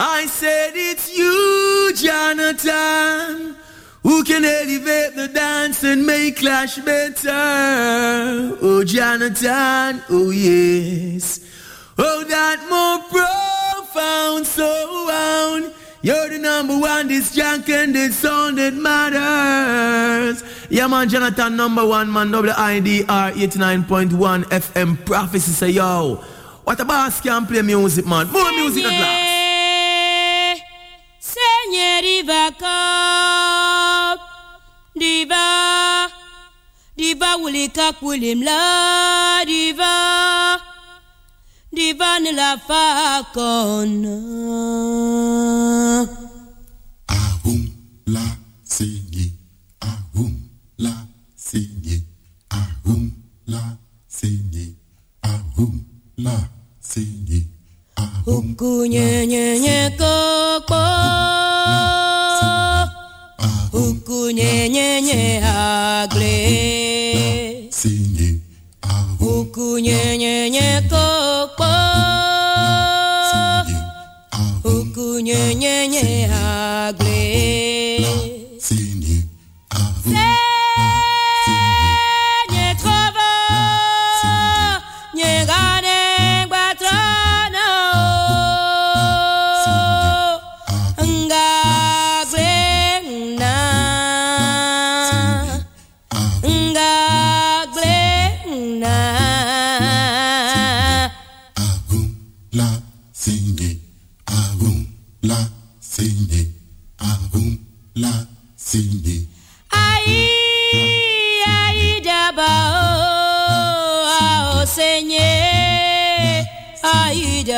I said it's you, Jonathon, who can elevate the dance and make clash better. Oh, Jonathon, oh yes. Oh, that more profound sound. You're the number one, this junk and this sound that matters. Yeah, man, Jonathon, number one, man, WIDR 89.1 FM prophecy say, yo, what a boss can play music, man. More music at last. Seigneur, diva, diva, diva, kak, wuli mla, diva, diva, ni la fakona. Ahum, la, singi, ahum, la, singi, ahum, la, singi, ahum, la, singi, ahum, Hukunye, nye, nye, kokpo. Hukunye, nye, nye, agle. singi, ahum, Hukunye, nye, nye, kokpo. singi, nye, nye, agle.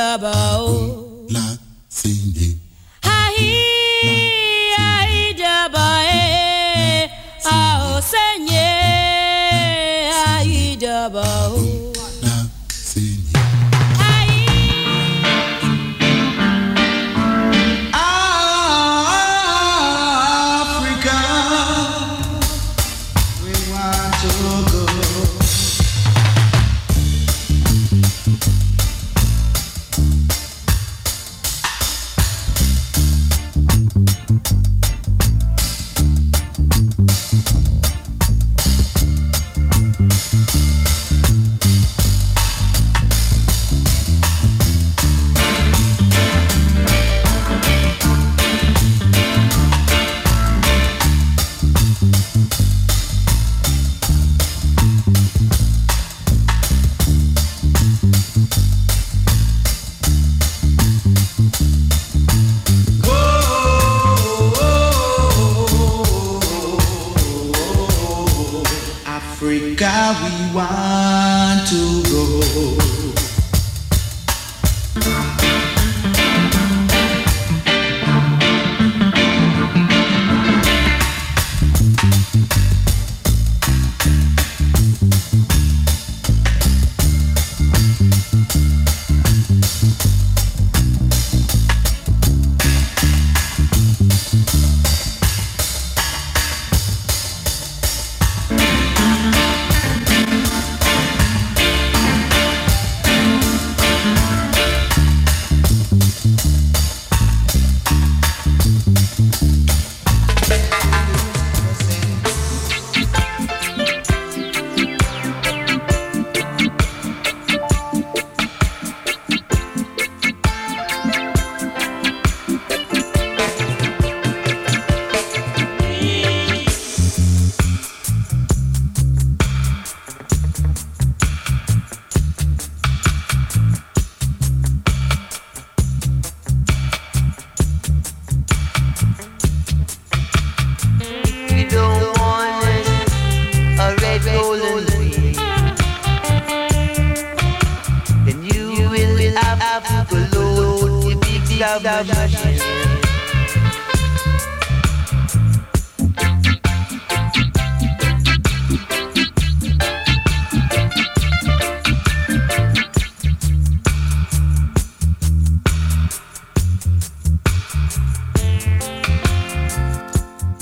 Aïe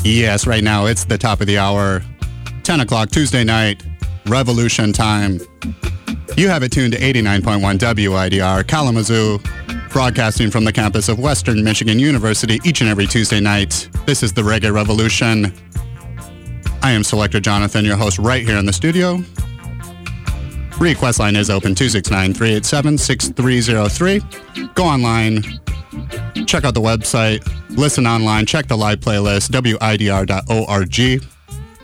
Yes, right now it's the top of the hour, 10 o'clock Tuesday night, revolution time. You have it tuned to 89.1 WIDR Kalamazoo, Broadcasting from the campus of Western Michigan University each and every Tuesday night, this is the Reggae Revolution. I am Selector Jonathon, your host right here in the studio. Request line is open 269-387-6303. Go online, check out the website, listen online, check the live playlist, widr.org.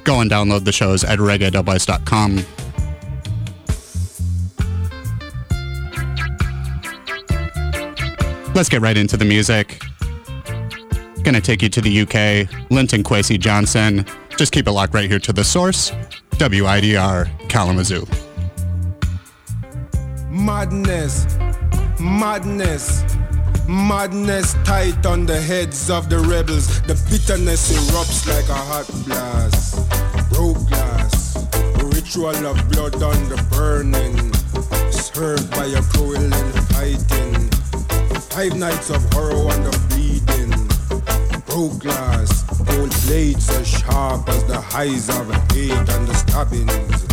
Go and download the shows at reggae.com. Let's get right into the music. Gonna take you to the UK, Linton Kwesi Johnson. Just keep it locked right here to the source, WIDR Kalamazoo. Madness, madness, madness tight on the heads of the rebels. The bitterness erupts like a hot blast. Broke glass, ritual of blood on the burning. Served by a cruel and fighting. Five nights of horror and the bleeding. Broke glass, gold blades as sharp as the highs of hate and the stabbings.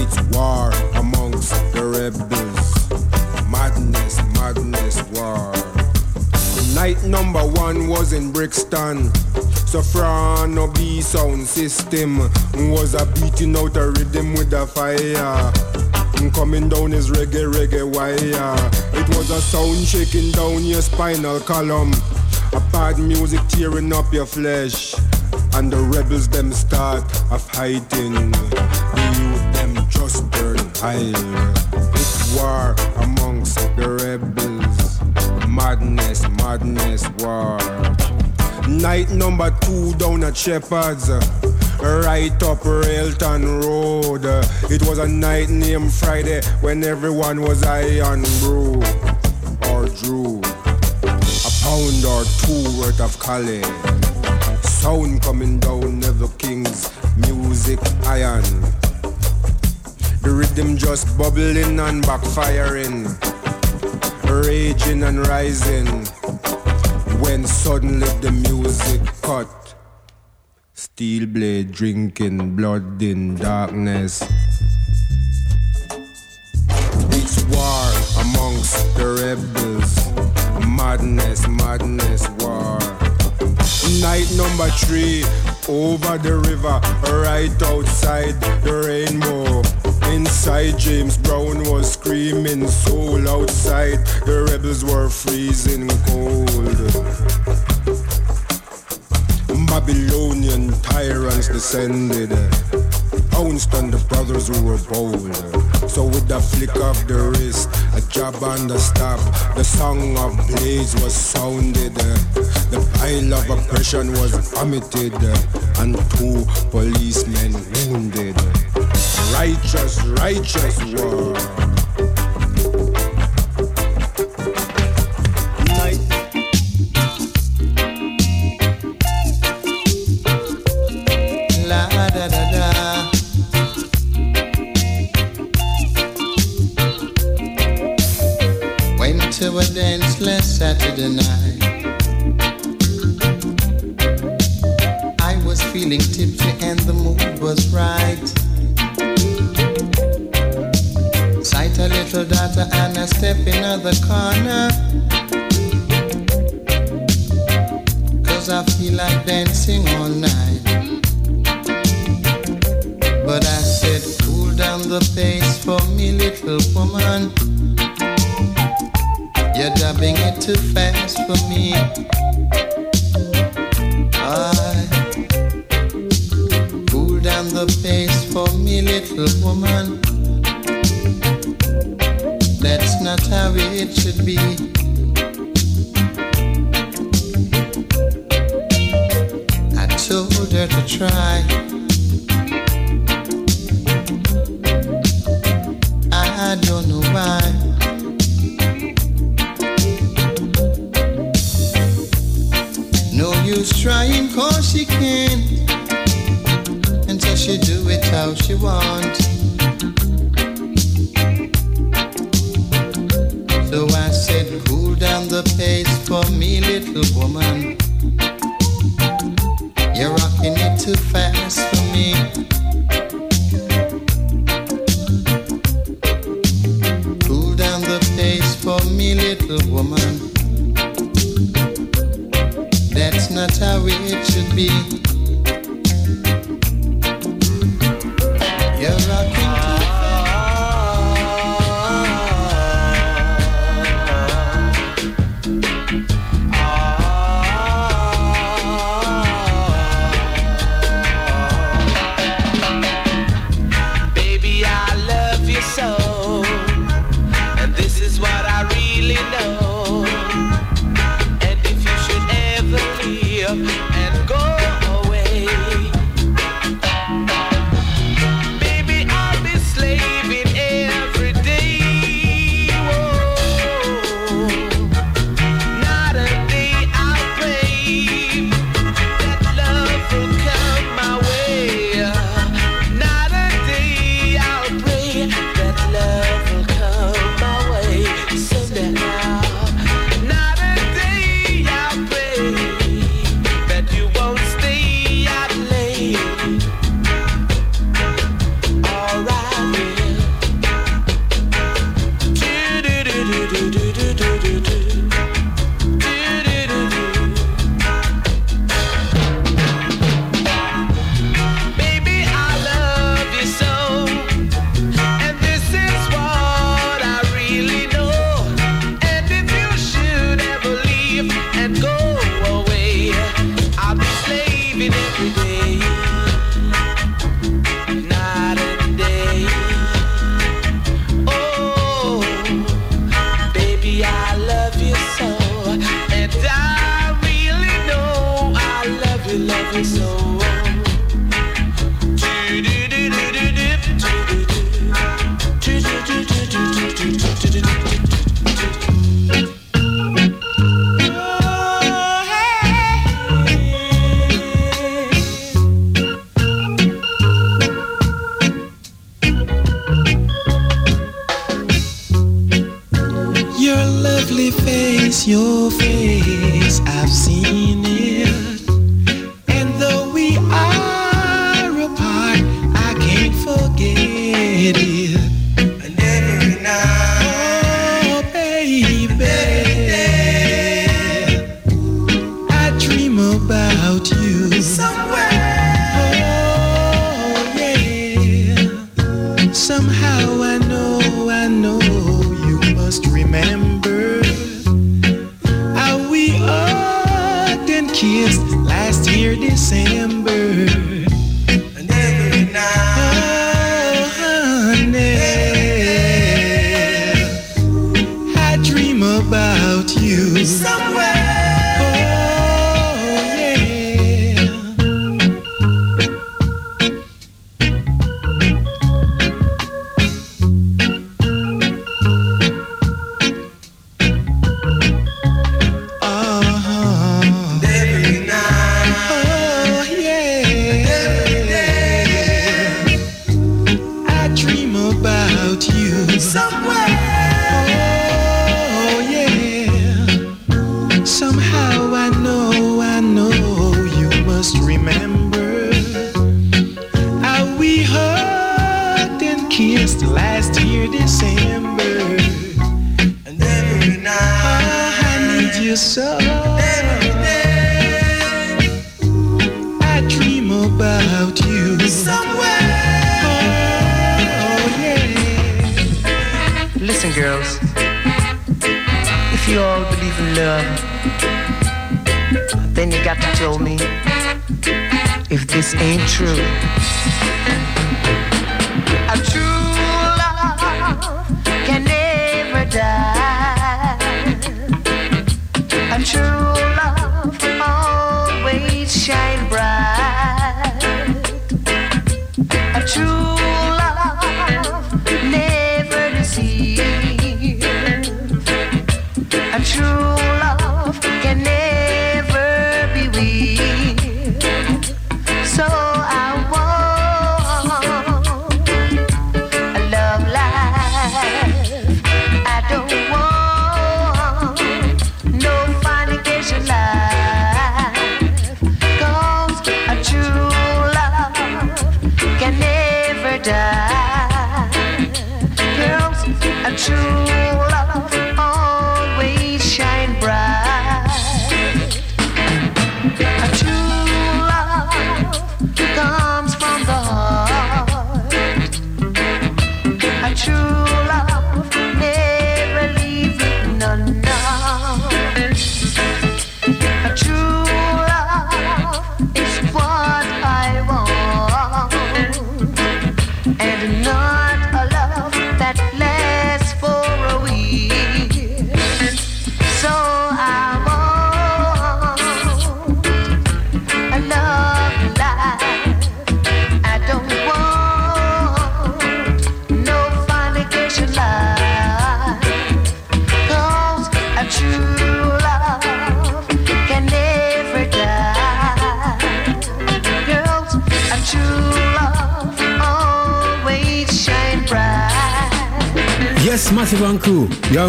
It's war amongst the rebels. Night number one was in Brixton. Sofrano B sound system was a beating out a rhythm with a fire. Coming down his reggae, reggae wire. It was a sound shaking down your spinal column. A bad music tearing up your flesh. And the rebels them start a fighting. The youth them just burn high. It's war amongst the rebels. Madness, madness, war. Night number two down at Shepherd's. Right up Railton Road. It was a night named Friday when everyone was high on brew or drew. A pound or two worth of Cali. Sound coming down Neville King's music iron. The rhythm just bubbling and backfiring. Raging and rising. When suddenly the music cut. Steel blade drinking blood in darkness. It's war amongst the rebels. Madness, madness, war. Night number three, over the river, right outside the rainbow. Inside, James Brown was screaming soul outside. The rebels were freezing cold. Babylonian tyrants descended. Pounced on the brothers who were bold. So with a flick of the wrist, a jab and a stab, the song of blaze was sounded. The pile of oppression was vomited, and two policemen wounded. Righteous, righteous war.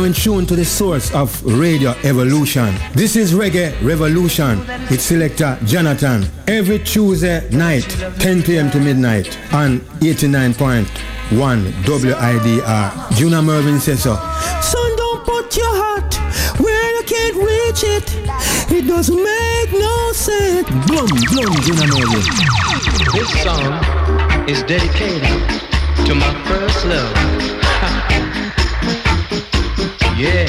In tune to the source of Radio Evolution. This is Reggae Revolution with selector Jonathon. Every Tuesday night, 10 p.m. to midnight on 89.1 WIDR. Junior Murvin says so. Son, don't put your heart where you can't reach it. It doesn't make no sense. Blum, blum, Junior Murvin. This song is dedicated to my first love. Yeah.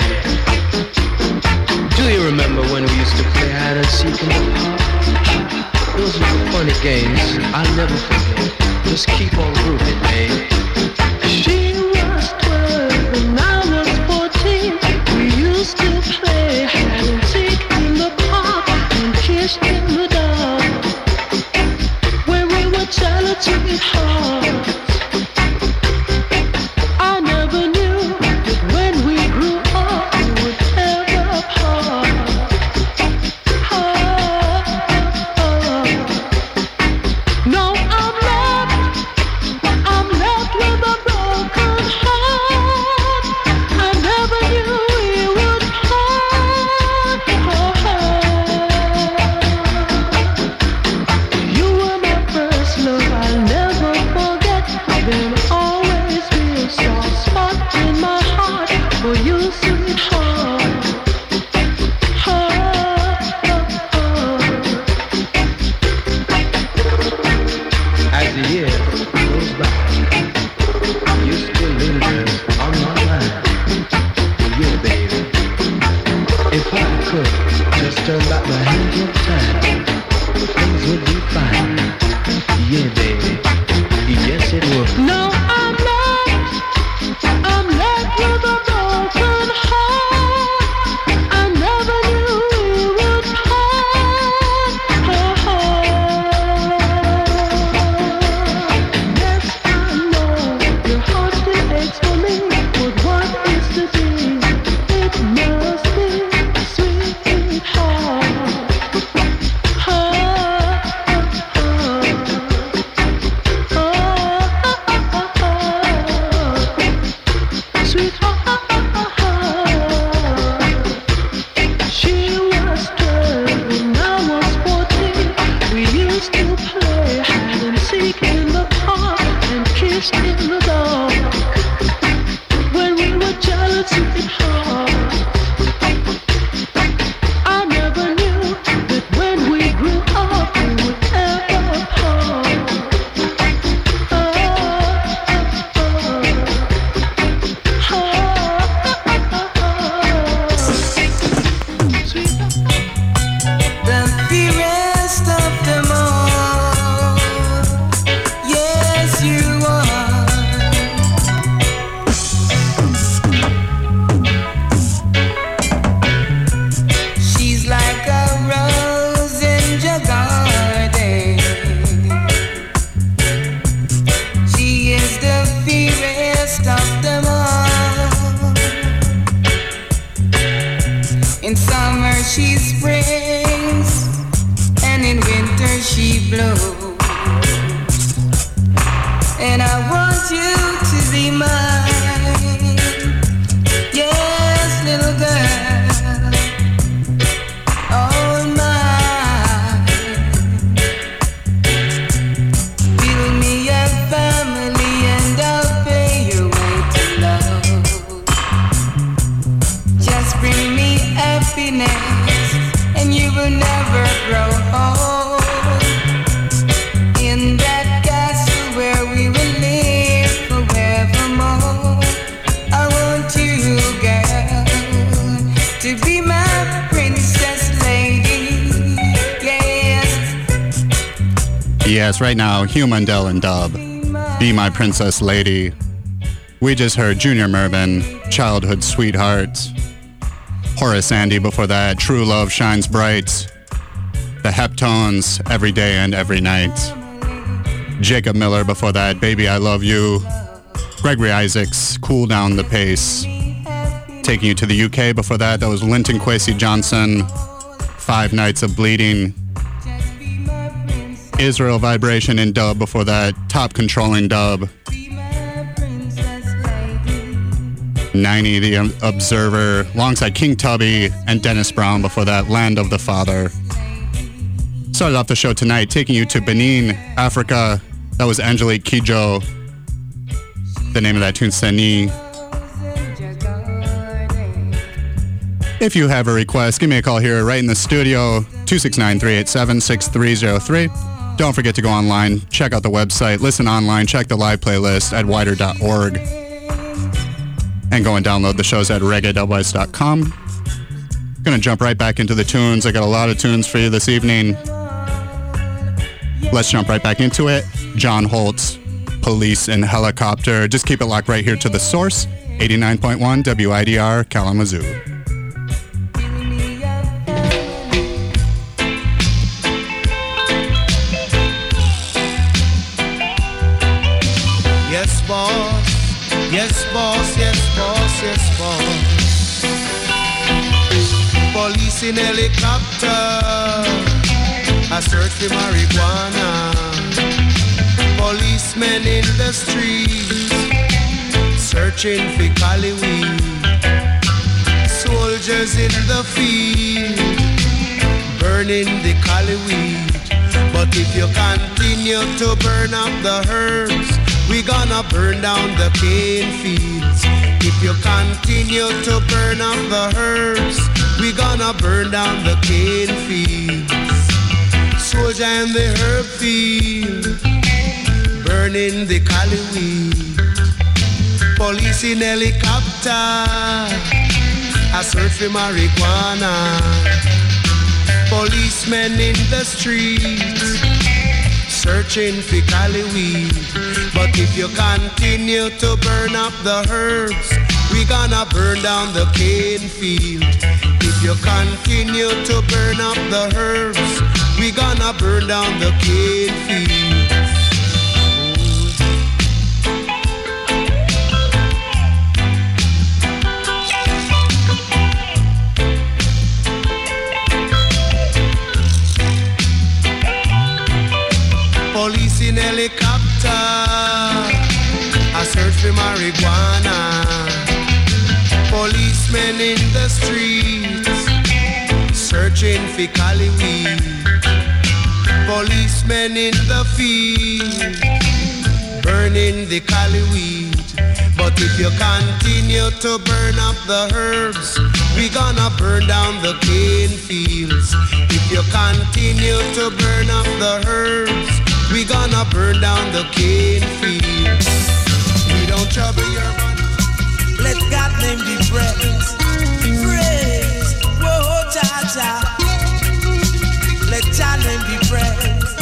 Do you remember when we used to play hide and seek? Those were funny games I'll never forget. Just keep on grooving, babe. Yes, right Hugh Mundell and Dub. Be My Princess Lady. We just heard Junior Murvin, Childhood Sweetheart. Horace Andy before that, True Love Shines Bright. The Heptones, Every Day and Every Night. Jacob Miller before that, Baby I Love You. Gregory Isaacs, Cool Down the Pace. Taking you to the UK before that, that was Linton Kwesi Johnson, Five Nights of Bleeding. Israel Vibration in dub before that, Top Controlling dub. Niney, The Observer, alongside King Tubby and Dennis Brown before that, Land of the Father. Started off the show tonight, taking you to Benin, Africa. That was Angelique Kidjo. The name of that tune, Seni. If you have a request, give me a call here right in the studio, 269-387-6303. Don't forget to go online, check out the website, listen online, check the live playlist at widr.org, and go and download the shows at reggae.wise.com. Gonna jump right back into the tunes. I got a lot of tunes for you this evening. Let's jump right back into it. John Holt's, Police and Helicopter. Just keep it locked right here to the source, 89.1 WIDR Kalamazoo. Yes, boss. Yes, boss. Yes, boss. Police in helicopter. I search for marijuana. Policemen in the streets. Searching for cali weed. Soldiers in the field. Burning the cali weed. But if you continue to burn up the herbs, we gonna burn down the cane fields. If you continue to burn up the herbs, we gonna burn down the cane fields. Soldier in the herb field, burning the cali weed. Police in helicopter, I search for marijuana. Policemen in the streets searching for cali weed. But if you continue to burn up the herbs, we gonna burn down the cane field. If you continue to burn up the herbs, we gonna burn down the cane field. For marijuana. Policemen in the streets, searching for cali weed. Policemen in the field, burning the cali weed. But if you continue to burn up the herbs, we gonna burn down the cane fields. If you continue to burn up the herbs, we gonna burn down the cane fields. Trouble your money. Let God name be praised. Praise. Whoa, cha cha. Let Jah name be praised.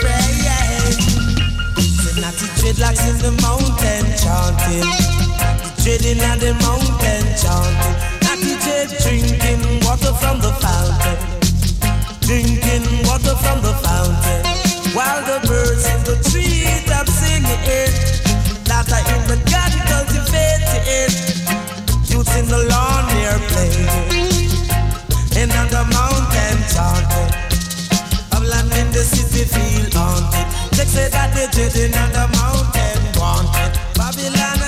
Praise. The natty dreadlocks in the mountain chanting. The dreading on the mountain chanting. Natty drinking water from the fountain. Drinking water from the fountain. While the birds in the treetop singing. That are in the garden cultivated. Youths in the lawn near playing. And on the mountain chanting. Babylon in the city feel haunted. They say that they dreading on the mountain wanted. Babylon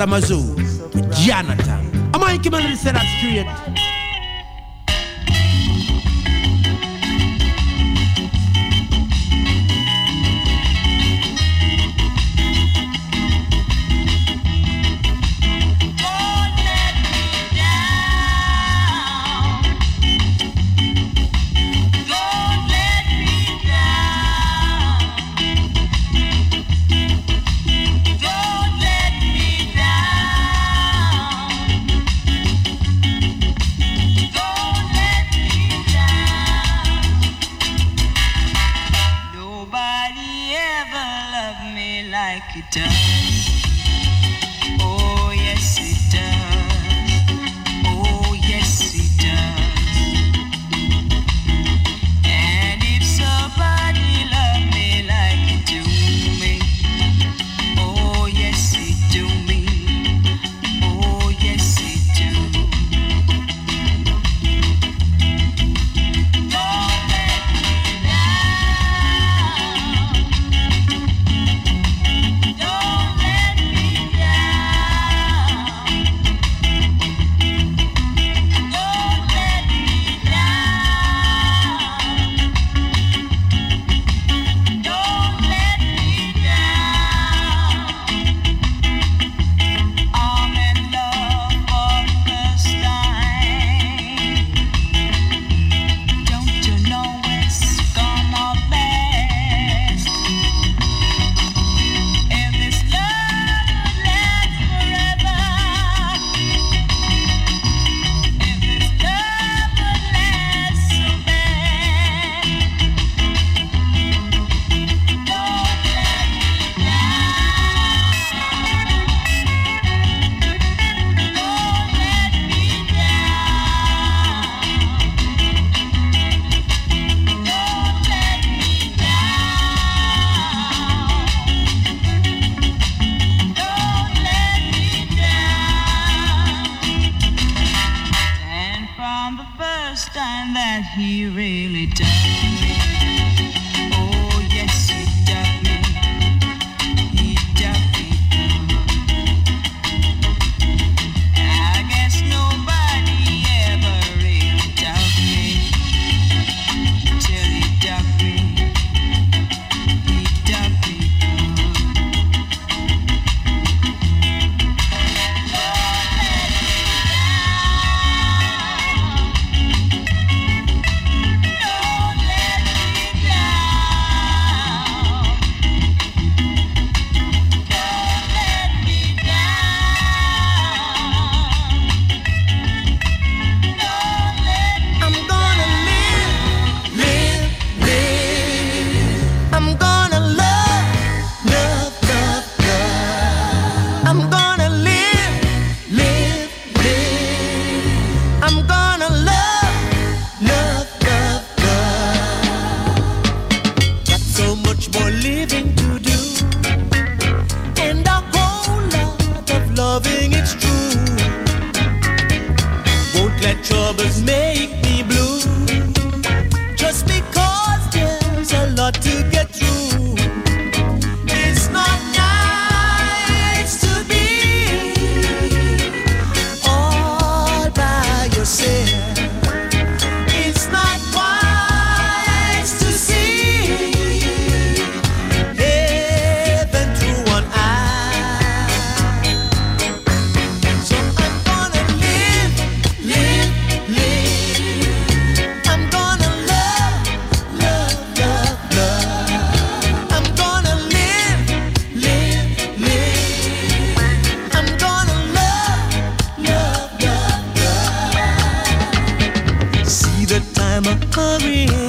Kalamazoo with Jonathon. Am I coming to say that straight? it down. The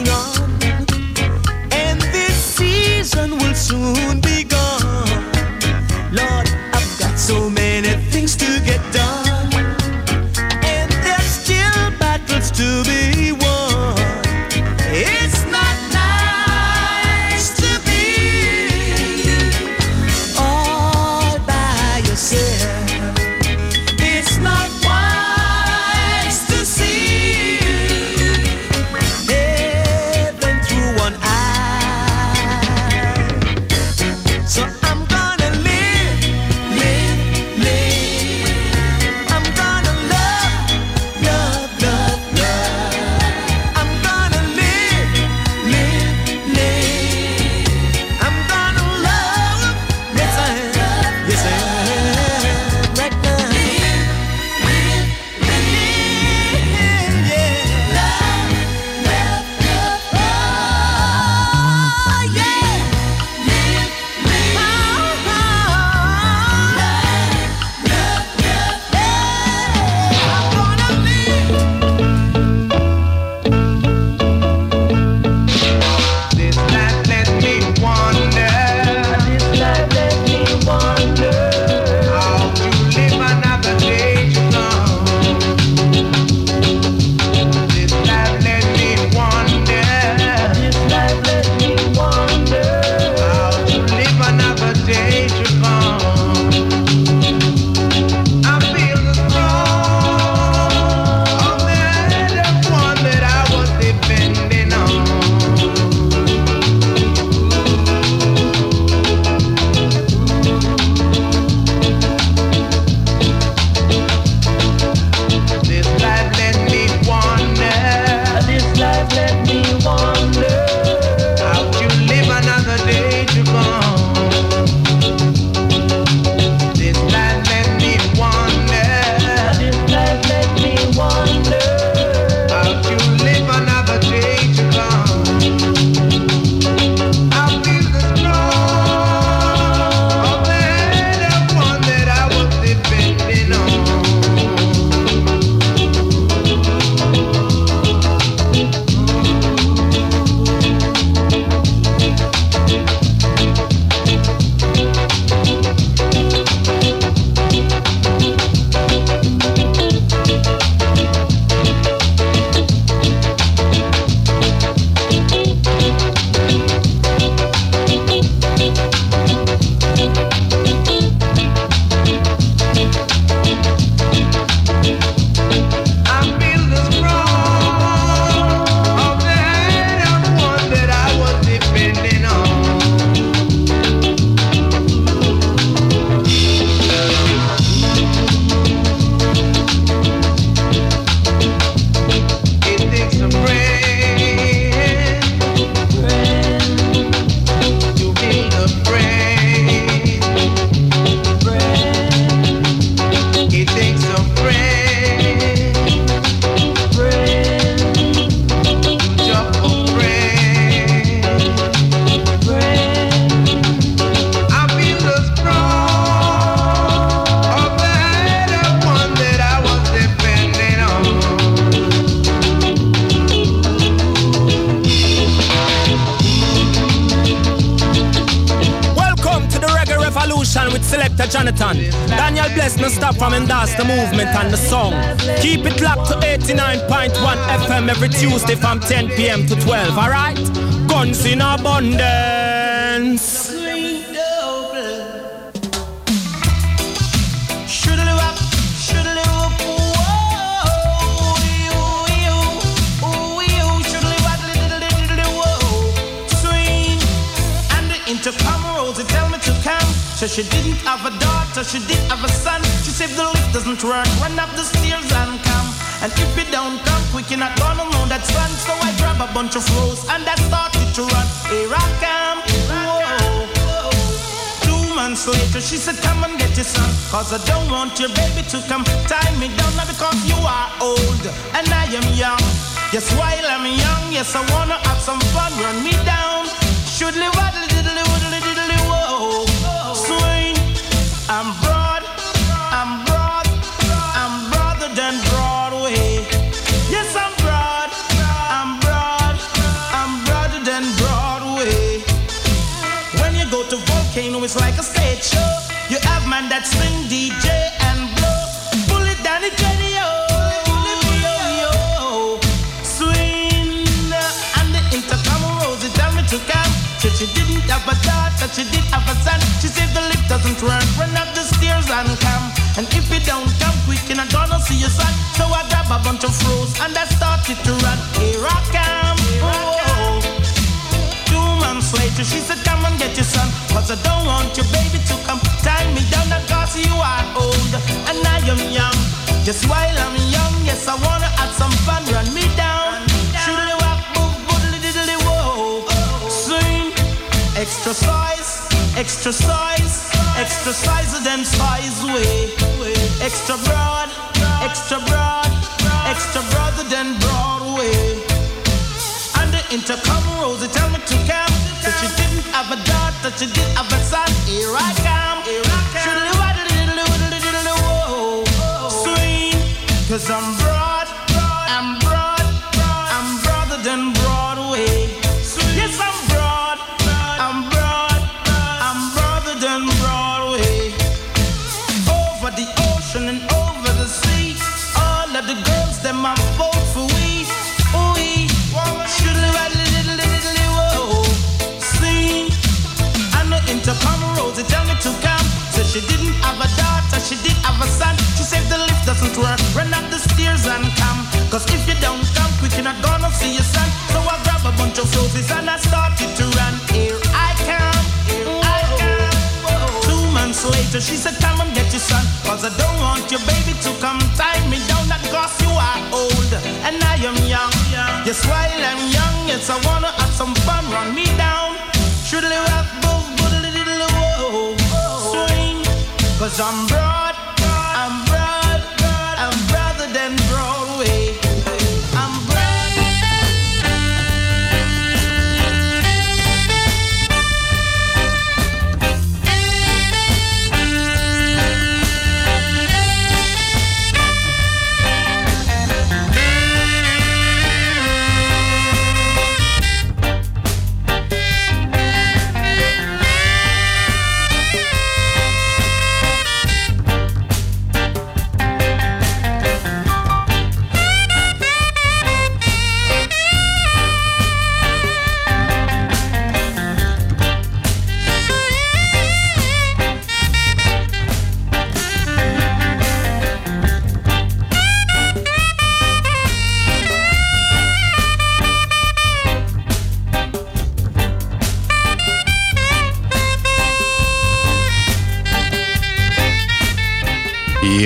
Jonathon. Daniel Bless no stop from endorse the movement and the song. Keep it locked to 89.1 FM every Tuesday from 10 p.m. to 12, alright? Guns in abundance. So she didn't have a daughter, she did have a son. She said the lift doesn't work, run up the stairs and come. And if it don't come quick, you're not gonna know that's fun. So I grab a bunch of rose and I started to run. Here I come, whoa. Two months later, she said, Come and get your son. Cause I don't want your baby to come tie me down. Not because you are old and I am young. Yes, while I'm young, yes, I wanna have some fun. Run me down. Should live waddle than Broadway. Yes, I'm broad, I'm broad, I'm broader than Broadway. When you go to Volcano, it's like a stage show. You have man that swing DJ and blow. Pull it down. Yo, yo. Swing. And the intercom rose, tell me to come. She, she didn't have a daughter, she did have a son. She said the lift doesn't work, run up the stairs and come. And if you don't come quick, you're not gonna see your son. So I grab a bunch of froze and I started to run. Here I come. Oh. Two months later, she said, Come and get your son. Cause I don't want your baby to come tie me down. Cause you are old and I am young. Just while I'm young, yes, I wanna have some fun. Run me down. Shoodly wop, boop, boodly diddly whoa. Swing. Extra size, extra size, extra size than size way. Extra broad, yes, I wanna have some fun. Run me down. Should live up, boom, boodly diddly whoa. Swing. I'm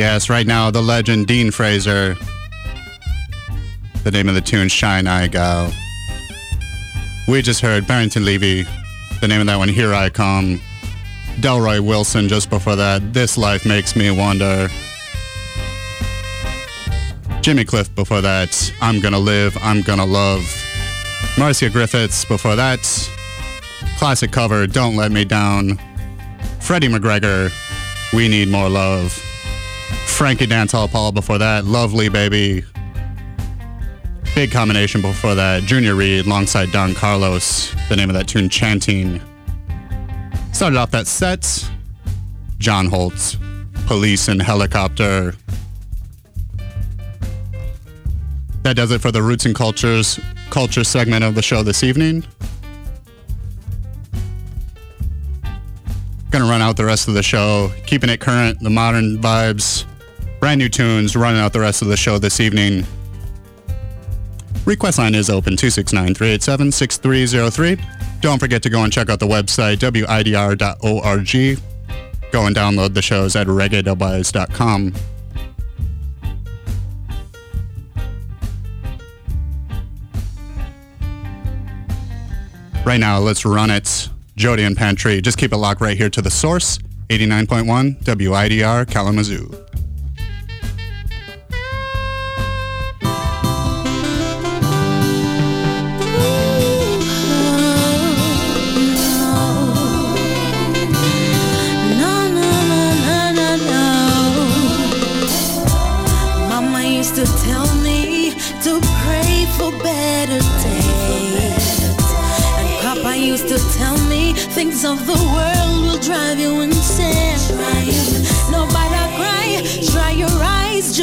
Yes, right now, the legend Dean Fraser. The name of the tune, Shine Eye Gal. We just heard Barrington Levy. The name of that one, Here I Come. Delroy Wilson just before that, This Life Makes Me Wonder. Jimmy Cliff before that, I'm Gonna Live, I'm Gonna Love. Marcia Griffiths before that, classic cover, Don't Let Me Down. Freddie McGregor, We Need More Love. Frankie Dancehall Paul before that, Lovely Baby. Big combination before that, Junior Reid alongside Don Carlos. The name of that tune, Chanting. Started off that set John Holt's, Police in Helicopter. That does it for the Roots and Cultures culture segment of the show this evening. Gonna run out the rest of the show, keeping it current, the modern vibes, brand new tunes, running out the rest of the show this evening. Request line is open 269-387-6303. Don't forget to go and check out the website widr.org. Go and download the shows at reggae.com. Right now, let's run it. Jodian Pantry. Just keep it locked right here to the source. 89.1 WIDR Kalamazoo.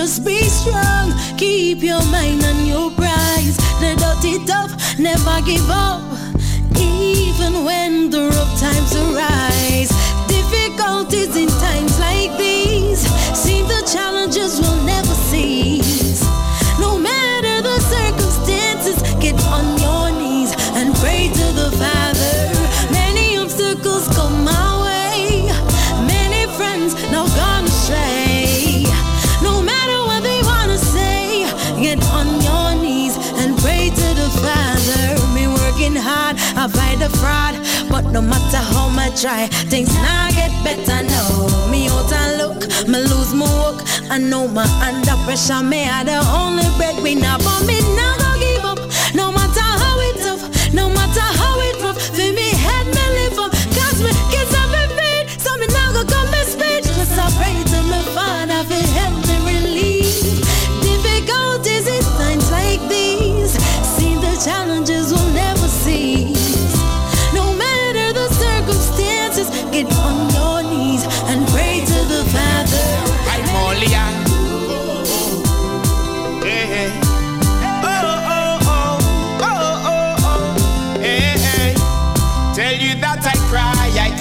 Just be strong. Keep your mind on your prize. The dirty tough, never give up. Even when the rough times arise, difficulties in fraud, but no matter how much I try, things now get better now. Me out and look, me lose my work. I know my under pressure, me are the only breadwinner, but me now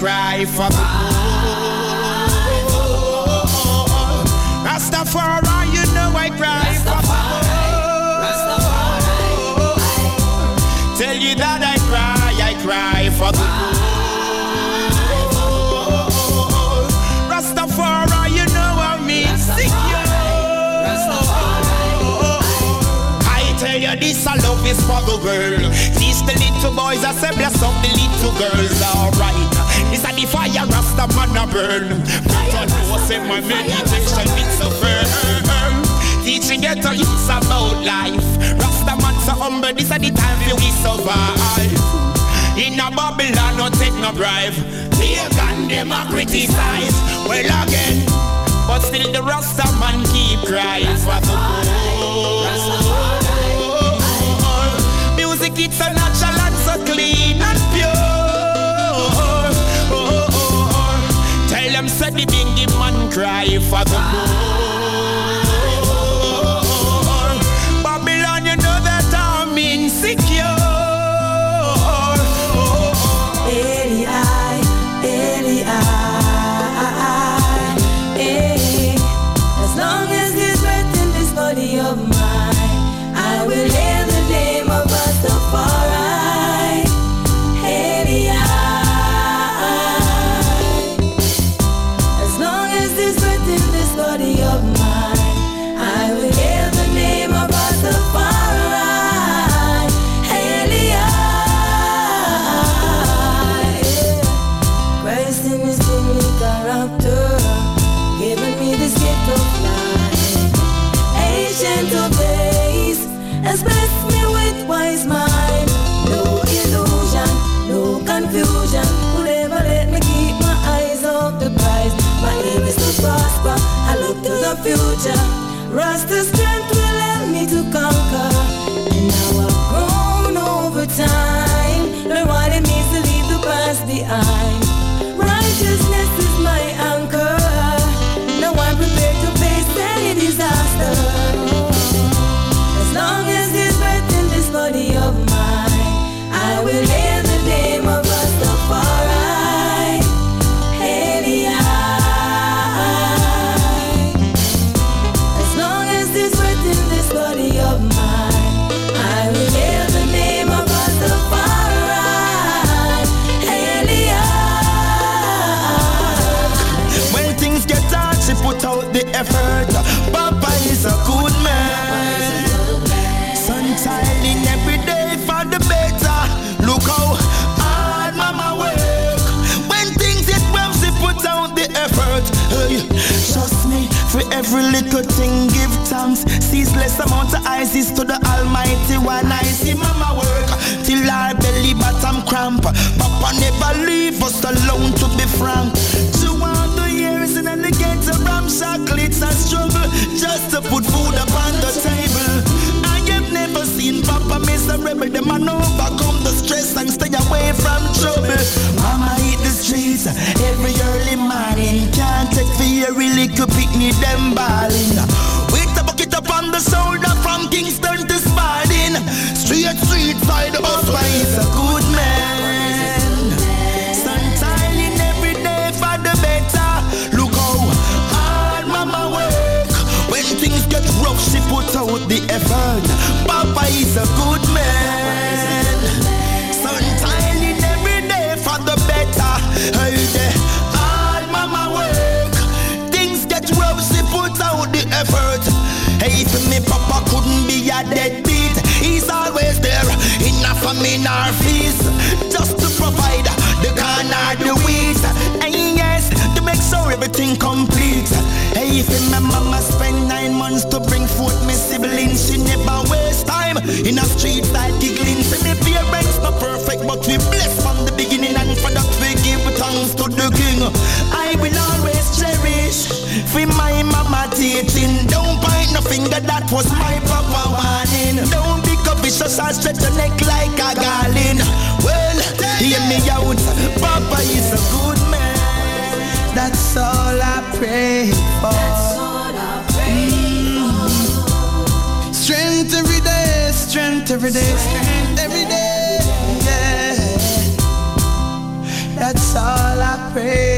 cry, for the poor. Rastafari, you know I cry for the poor. Tell you that I cry, I cry for the poor. Rastafari, you know I mean secure. I tell you this, I love is for the world. Teach the little boys, I say bless up the little girls. Alright, a the fire, Rasta man a burn. But I know say my meditation it's so firm. Teaching get to youths about life. Rasta man so humble, this a the time for we survive. In a Babylon, no take no bribe. Pagan, them a criticize. Well again, but still the Rasta man keep crying for the poor. Music it's so natural the bingy man cry for the poor. Every little thing, give thanks. Ceaseless amount of eyes to the Almighty One. I see mama work till our belly bottom cramp. Papa never leave us alone, to be frank. Throughout the years in the ghetto, ramshackle, it's a struggle just to put food upon the table. I have never seen Papa miserable. The man overcome the stress and stay away from trouble. Mama hit the streets every pick me them balling. With a bucket up on the shoulder from Kingston to Spalding. Straight street side us, why a deadbeat. He's always there, enough for me nor feast, just to provide the corn or the wheat. And yes, to make sure everything complete. Hey, if my mama spend nine months to bring forth my siblings, she never waste time in a street side giggling. For me parents not perfect, but we blessed from the beginning, and for that we give thanks to the King. I will teaching. Don't point no finger, that was my papa warning. Don't be vicious and stretch your neck like a garland. Well, hear me out, Papa is a good man. That's all I pray for. Mm. Strength every day, strength every day, strength every day. Yeah. That's all I pray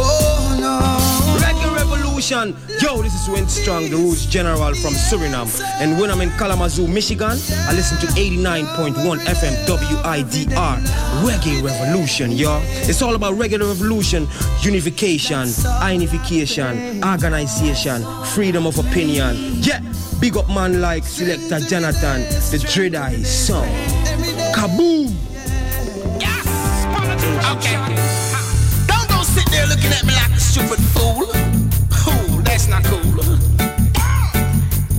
Oh no. Reggae Revolution. Yo, this is Wayne Strong, the Roots General from Suriname. And when I'm in Kalamazoo, Michigan, I listen to 89.1 FM WIDR. Reggae Revolution, yo. It's all about reggae revolution, unification, unification, organization, freedom of opinion. Yeah, big up man like Selector Jonathon, the Dread Eye song. Kaboom! Okay. Don't go sit there looking at me like a stupid fool. Fool, that's not cool.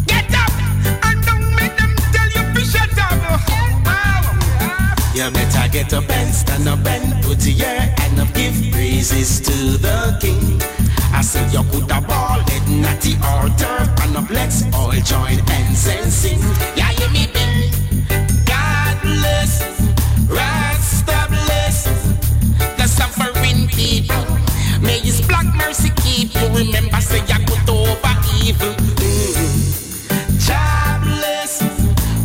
Get up and don't make them tell you to shut up. You better get up and stand up and put your hand up, give praises to the King. I said you could have ball heading at the altar, and up let's all join and sing. Yeah, you me May His black mercy keep you. Remember, say you could over evil. Mm-hmm.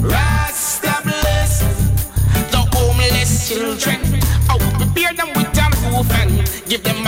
Rasta bless the homeless children. Oh, prepare them with a roof and give them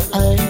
to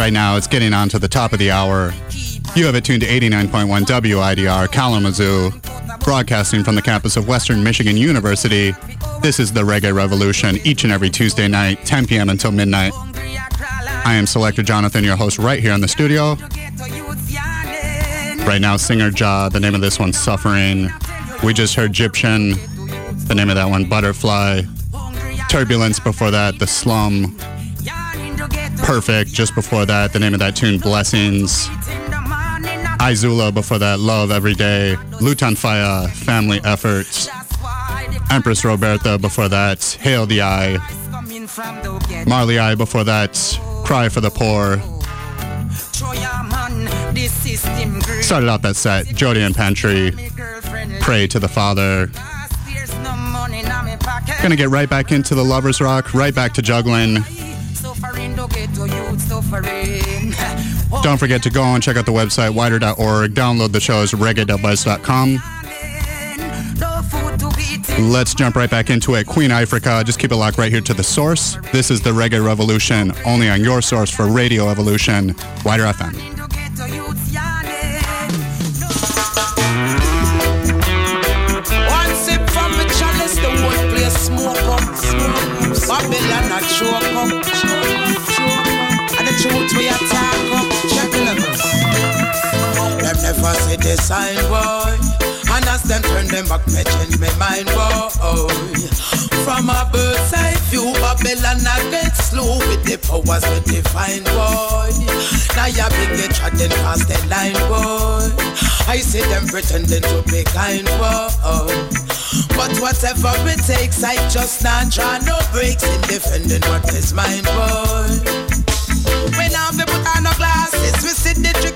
right now it's getting on to the top of the hour. You have it tuned to 89.1 WIDR Kalamazoo, broadcasting from the campus of Western Michigan University. This is the Reggae Revolution each and every Tuesday night, 10 p.m. until midnight. I am Selector Jonathon, your host, right here in the studio. Right now, Singer Jah, the name of this one, Suffering. We just heard Gyptian, the name of that one, Butterfly. Turbulence before that, The Slum. Perfect just before that, the name of that tune, Blessings. I Zula before that, Love Every Day. Lutan Fyah, Family Efforts. Empress Robertha before that, Hail the I. Marley I before that, Cry for the Poor. Started out that set, Jodian Pantry, Pray to the Father. Gonna get right back into the Lovers Rock, right back to juggling. Don't forget to go and check out the website, widr.org. Download the shows, reggae.buzz.com. Let's jump right back into it. Queen Ifrica, just keep it locked right here to the source. This is the Reggae Revolution, only on your source for Radio Evolution, WIDR FM. Sign, boy. And as them turn them back, me change my mind, boy. From a bird's eye view, Babylon a get slow with the powers we define, boy. Now you bring it trodden past the line, boy. I see them pretending to be kind, boy. But whatever it takes, I just not draw no breaks in defending what is mine, boy. When I'm the put on the glasses, we see the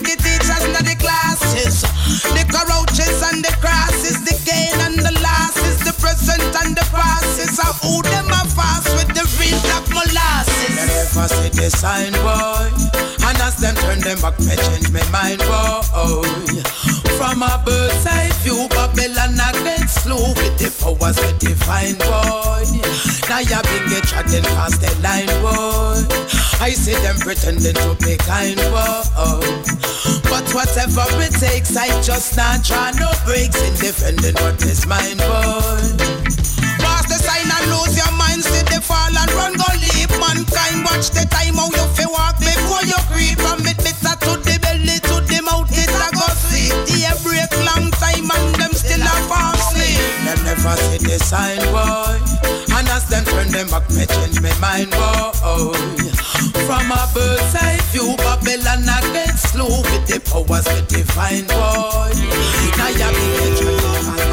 cockroaches and the crosses, the gain and the losses, the present and the past is a who them a fast with the real black molasses. They never see the sign, boy. And as them turn them back, me change my mind, boy. From a bird's eye view, Babylon a get slow with the powers we define, boy. Now you bring it trodden past the line, boy. I see them pretending to be kind, boy. But whatever it takes, I just not draw no breaks in defending what is mine, boy. The sign and lose your mind, see the fall and run, go leave mankind. Watch the time how you feel walk before you creep from it bitter to the belly to the mouth. A go long time and them still never see the sign, boy. And as them turn them back, me change mind, boy. From a bird's eye view, Babylon with the powers boy. Now you be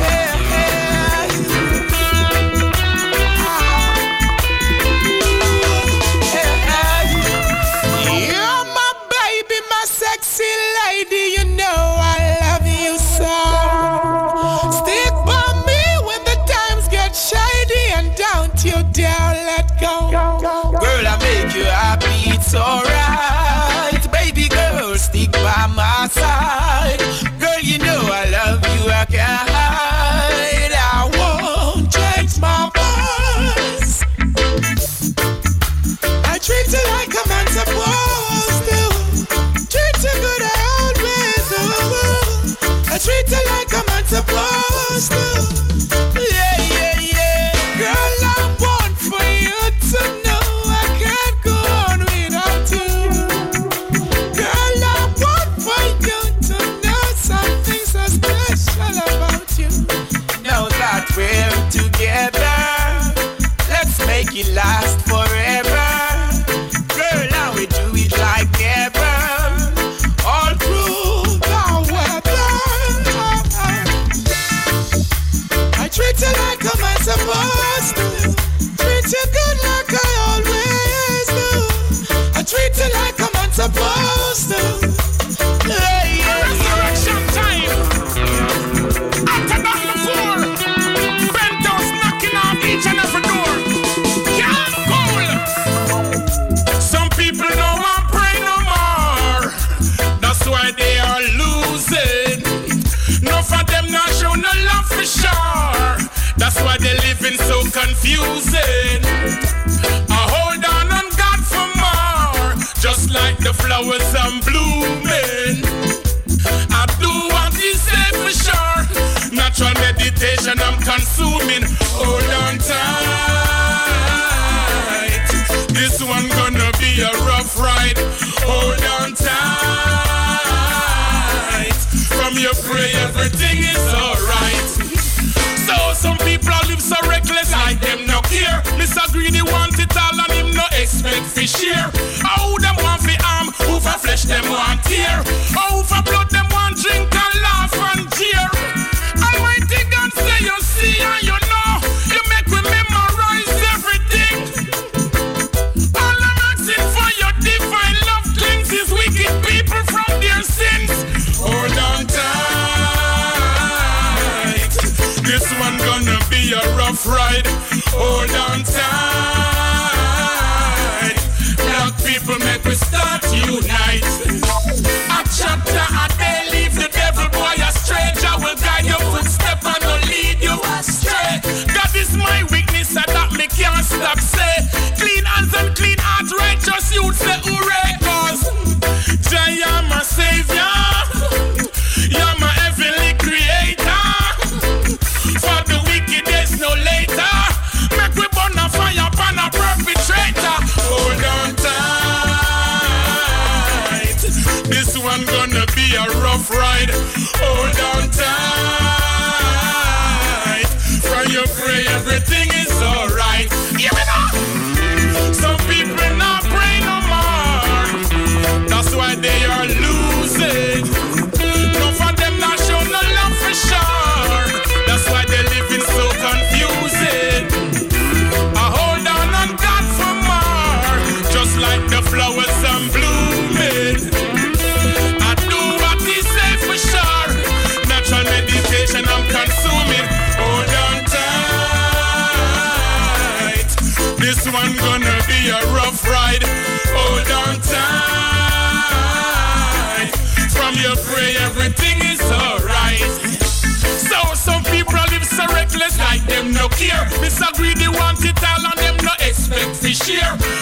it's alright. Baby girl, stick by my side. Girl, you know I love you, I can't hide. I won't change my voice. I treat you like a man supposed to. Treat you good, I always do. I treat you like a man supposed to. like fish here. How them want fi arm, who for flesh them want tear. How for blood fear. Miss greedy want it all and them no expect to share.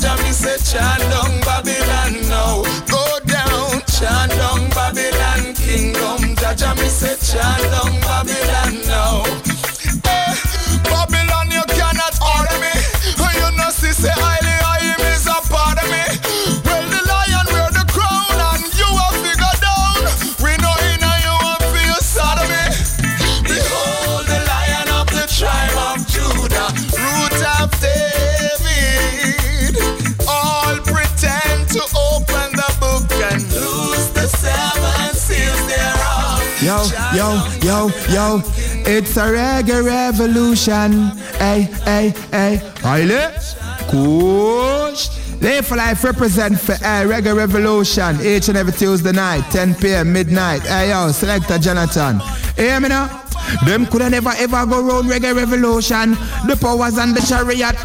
Jah me say chant Babylon now. Go down, chant Babylon kingdom. Jah Jah me say chant Babylon. yo, yo, yo. It's a reggae revolution. Hey, hey, hey. Haile, Kush. Live for Life represent for uh, Reggae Revolution each and every Tuesday night, 10 p.m. midnight. Hey yo, selector Jonathon. Hear me now? Them coulda never ever go round Reggae Revolution. The powers and the chariot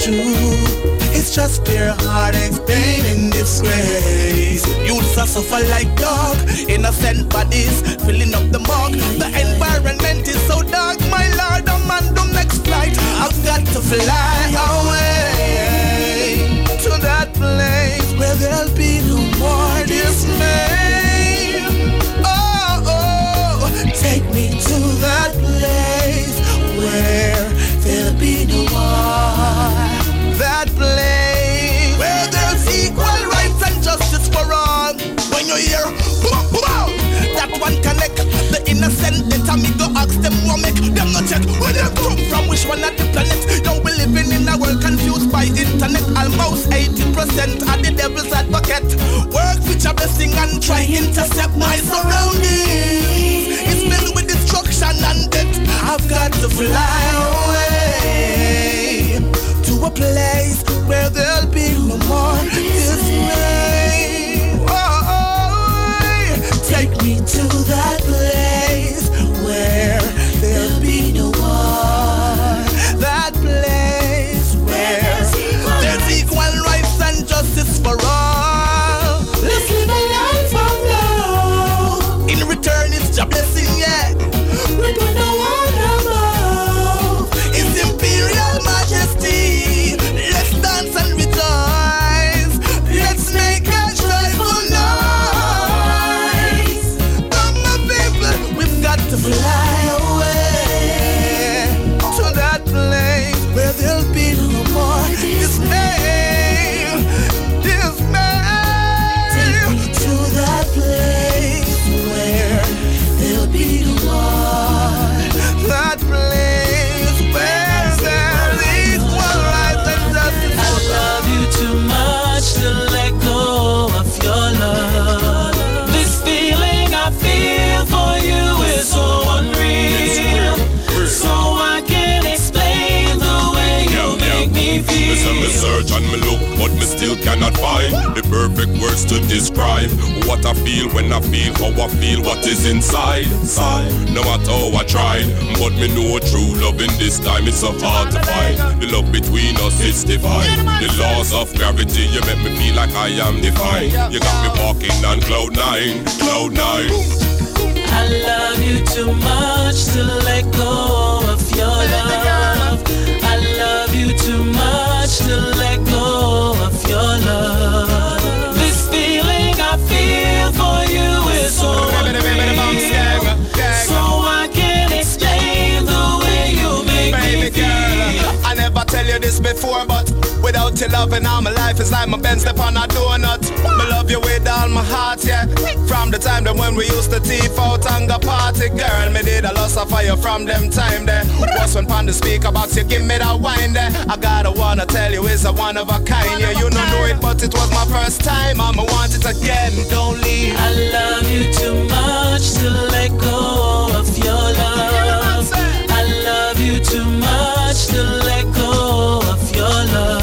us through It's just pure heartache, pain and disgrace Youths are suffer like dog Innocent bodies filling up the morgue The environment is so dark My lord, I'm on the next flight. I've got to fly away To that place Where there'll be no more dismay. Oh, oh Take me to that place Where there'll be no war. One connect the innocent. That amigo ask them what make them not check where they come from, which one of the planet. Don't we living in a world confused by internet? Almost 80% are the devil's advocate. Work with a blessing and try intercept my surroundings. It's filled with destruction and death. I've got to fly away to a place where there'll be no more dismay. Take me to that place perfect words to describe what I feel when I feel how I feel, what is inside. Side. No matter how I tried, but me know true love in this time is so hard to find. The love between us is divine. The laws of gravity, you make me feel like I am divine. You got me walking on cloud nine, cloud nine. I love you too much to let go of your love. I love you too much to let go of your love. Before, but without your love and all my life is like my Benz step on a donut. Me love you with all my heart, yeah. From the time that when we used to teeth out and go party, girl, me did a loss of fire from them time there. Was when pon the speaker box, you give me that wine there. I gotta wanna tell you, it's a one of a kind, yeah. You don't know it, but it was my first time. I'ma want it again. Don't leave. I love you too much to let go of your love. I love you too much to let go of your love.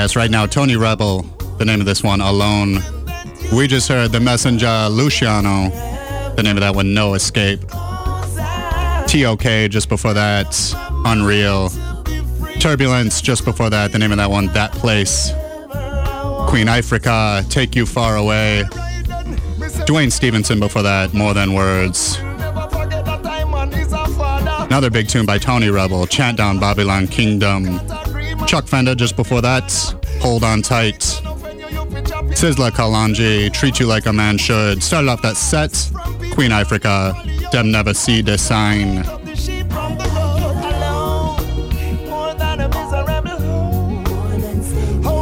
Yes, right now, Tony Rebel, the name of this one, Alone. We just heard The Messenger Luciano, the name of that one, No Escape. TOK just before that, Unreal. Turbulence just before that, the name of that one, That Place. Queen Ifrica, Take You Far Away. Duane Stephenson before that, More Than Words. Another big tune by Tony Rebel, Chant Down Babylon Kingdom. Chuck Fender just before that, Hold On Tight. Sizzla Kalonji, Treat You Like a Man Should. Started off that set, Queen Ifrica, Dem Never See the Sign.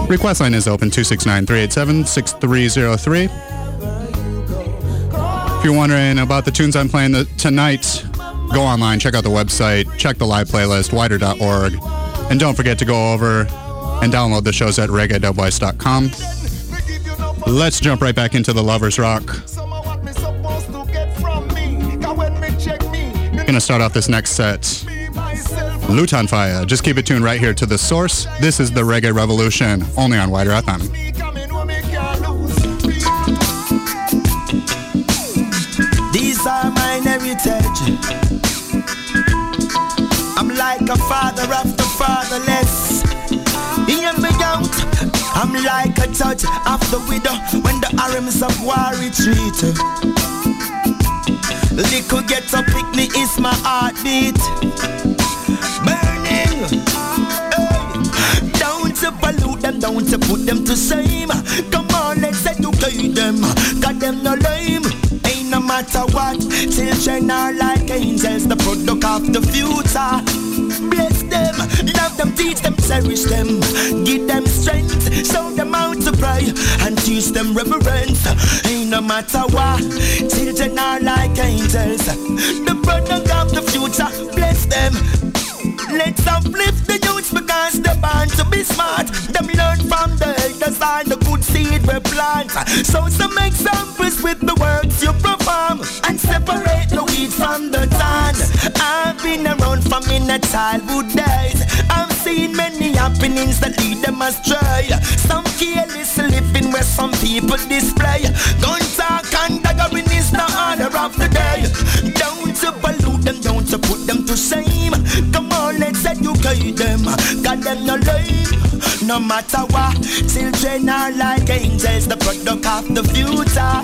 Request line is open 269-387-6303. If you're wondering about the tunes I'm playing the, tonight, go online, check out the website, check the live playlist, widr.org, and don't forget to go over and download the shows at reggae.wise.com. Let's jump right back into the Lovers Rock. Gonna start off this next set. Lutan Fyah. Just keep it tuned right here to the source. This is the Reggae Revolution, only on WIDR FM. These are my heritage. I'm like a father of the fatherless. like a touch of the widow when the arms of war retreat. Little get a picnic is my heartbeat. Burning. Hey. Don't to pollute them, don't put them to shame. Come on, let's educate them. Got them no lame. Ain't no matter what. Children are like angels, the product of the future. Bless them, love them, teach them, cherish them. Give them strength, show them how to pray, and teach them reverence. Ain't no matter what. Children are like angels, the product of the future. Bless them. Let's uplift the youth because they're born to be smart. Them learn from the elders all the good seed we plant. So some examples with the words you perform and separate the weed from the tan. I've been around from in childhood days. I've seen many happenings that lead them astray. Some careless living where some people display. Gun talk and daggering is the order of the day. Don't you pollute them, don't you put them to shame. Come on, let's educate them. Got them no lame. No matter what, children are like angels, the product of the future.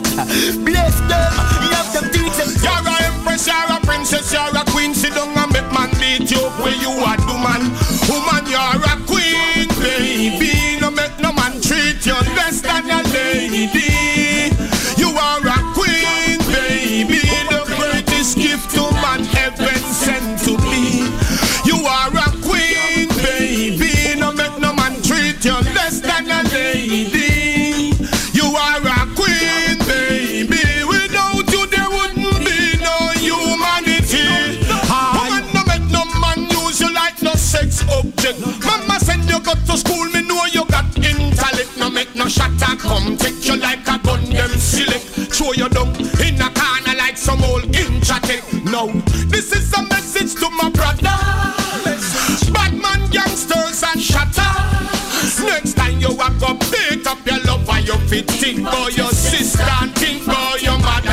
Bless them, love them, teach them. You're a empress, you're a princess, you're a queen. Sit down and make man beat you where you are, do man. Woman, you're a queen, baby. No make no man treat you less than a lady. Sex object. Mama send you go to school, me know you got intellect. No make no shatter come take you like a gun, them select. Throw you down in a corner like some old Intratec. No, this is a message to my brother. Bad man, gangsters and shatter. Next time you walk up, beat up your lover, you fit think for your sister and think for your mother.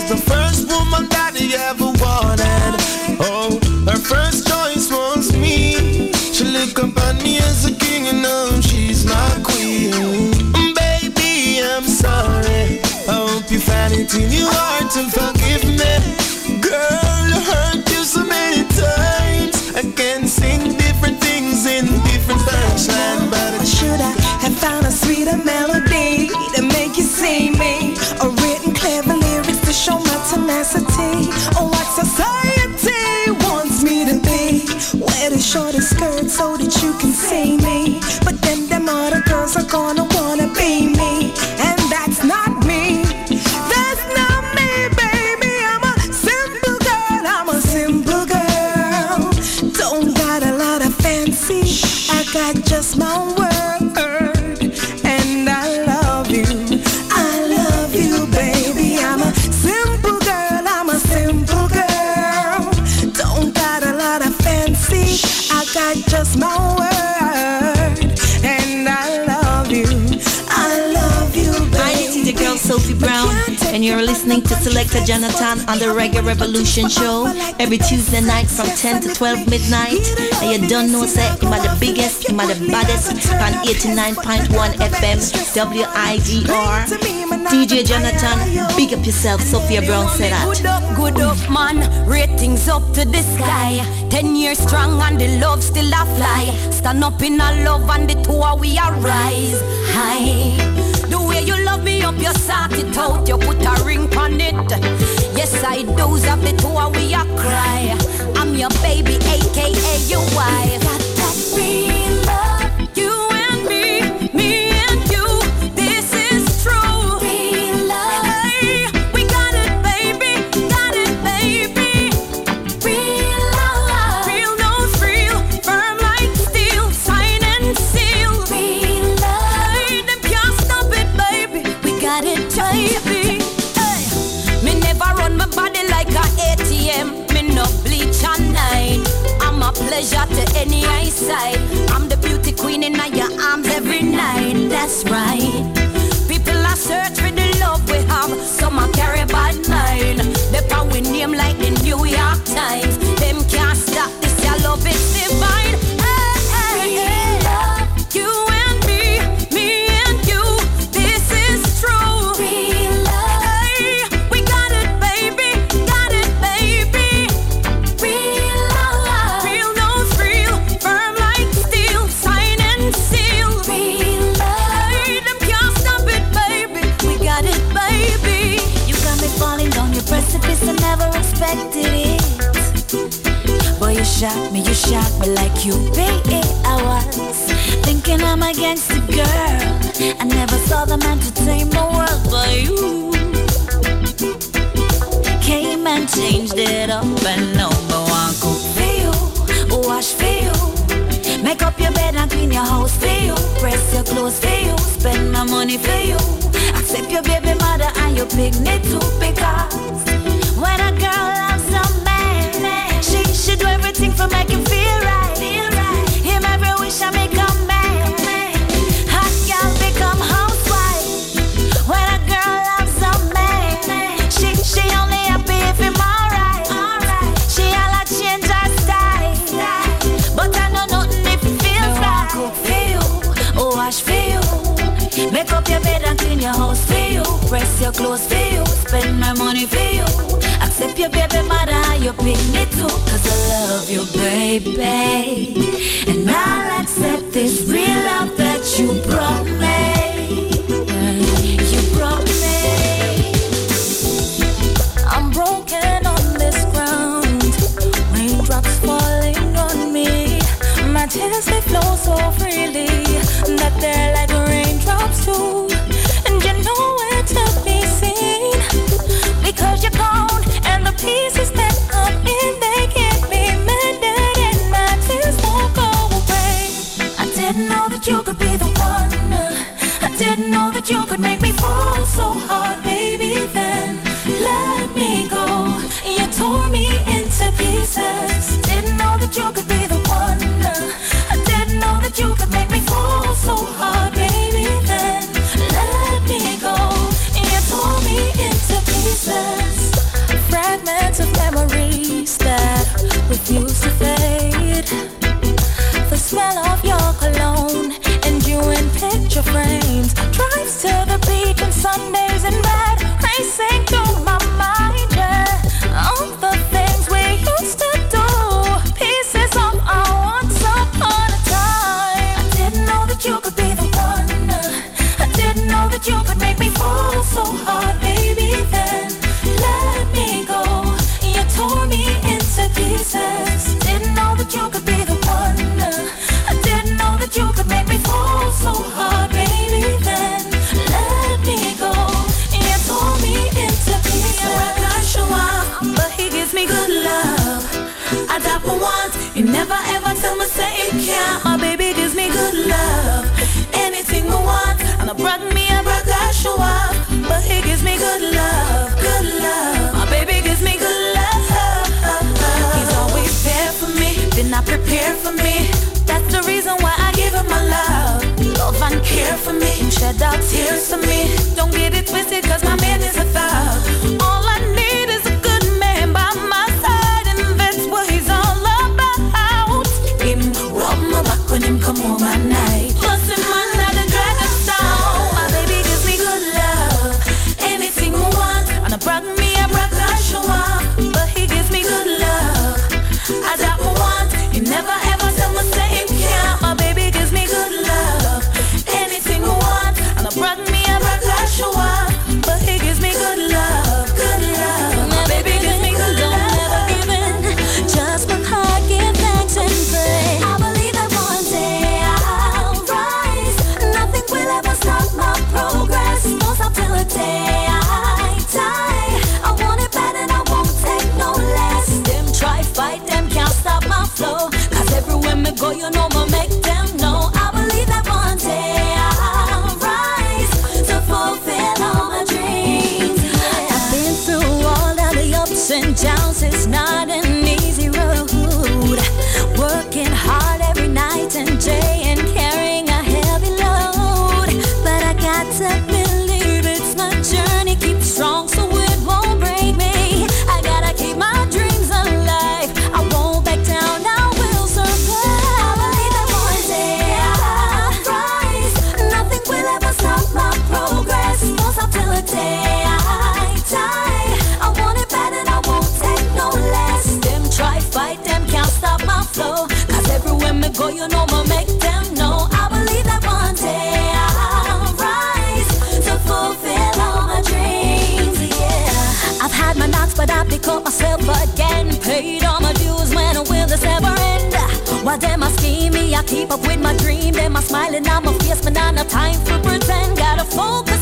Was the first woman that he ever wanted. Oh, her first choice was me. She look upon me as a king and now she's my queen. Baby, I'm sorry. I hope you find it in your heart The skirt so that you can see me. But then them other girls are gonna listening to Selector Jonathon on the Reggae Revolution Show every Tuesday night from 10 to 12 midnight. And you don't know, say, I'm the biggest, I'm the baddest on 89.1 FM, WIDR. DJ Jonathon, big up yourself, Sofrano B said Good that. up, good up, man. Ratings up to the sky. Ten years strong and the love still a fly. Stand up in our love and the two we arise. high you sort it out, you put a ring on it. Yes, I doze up the two, we are cry. I'm your baby, aka your wife. the high. I'm the beauty queen in your arms every night. That's right. People are searching for the love we have. Some are carry bad mind. shot me, you shot me like you did. I was thinking I'm a gangster girl. I never saw the man to tame the world, but you came and changed it up. And no more one cook for you, wash for you, make up your bed and clean your house for you, press your clothes for you, spend my money for you, accept your baby mother and your to too, because. your clothes for you Spend my money for you. Accept your baby mother, you pay me too. Cause I love you, baby. And I'll accept this real love that you brought me. You brought me. I'm broken on this ground. Raindrops falling on me. My tears, they flow so freely. That they're like raindrops too. about tears to me. Don't get it twisted. I keep up with my dream. Then my smiling on my face, but not no time for pretend. Gotta focus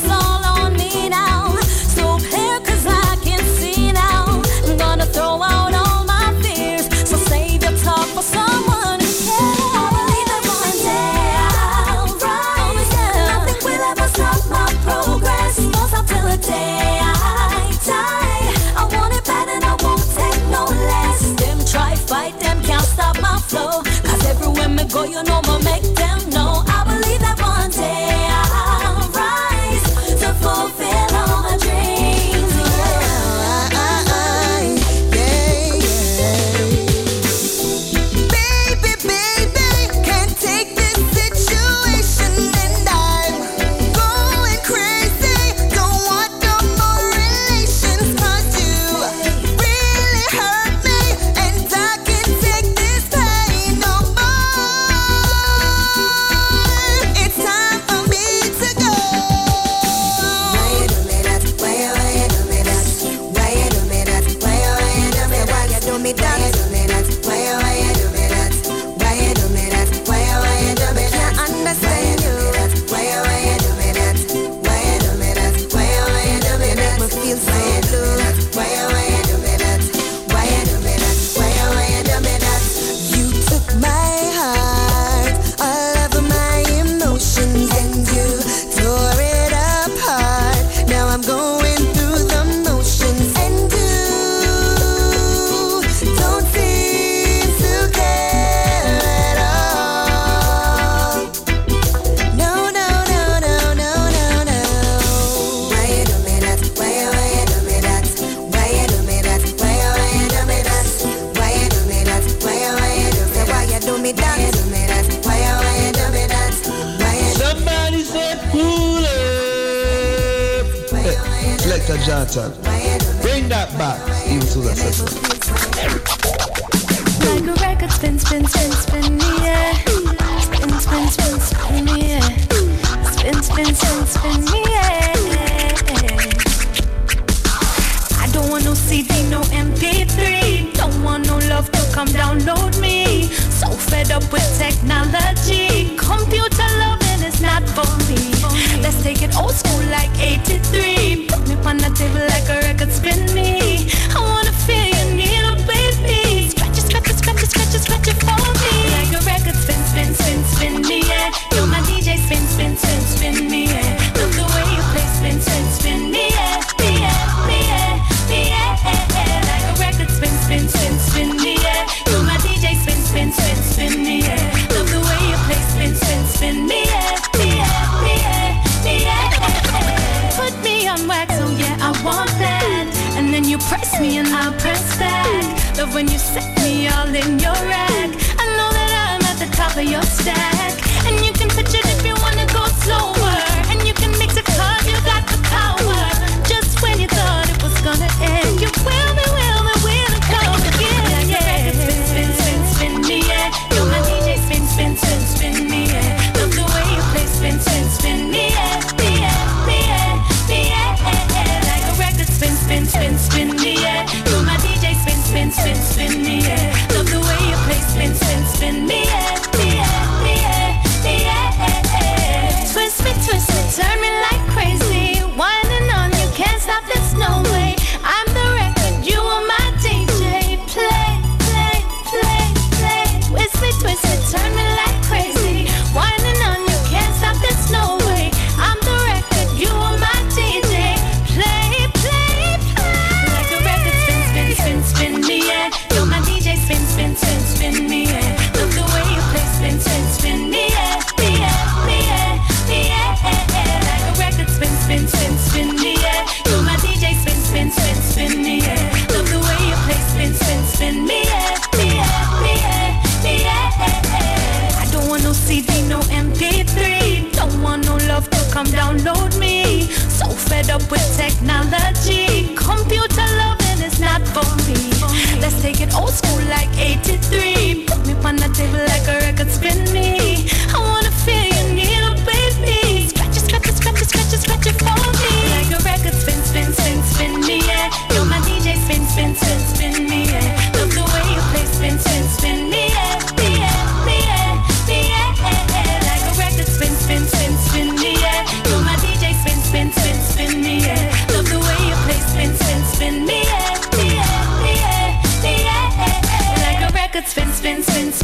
turns back. Love when you set me all in your rack. I know that I'm at the top of your stack. And you can touch it if you wanna go slower. And you can mix it cause you got the power. Just when you thought it was gonna end, you win. spin, spin me, yeah. Love the way you play, spin, spin, spin me, yeah.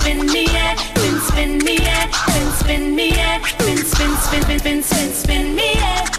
spin me yeah, spin spin me yeah, spin spin me yeah, spin spin spin spin spin spin spin me yeah.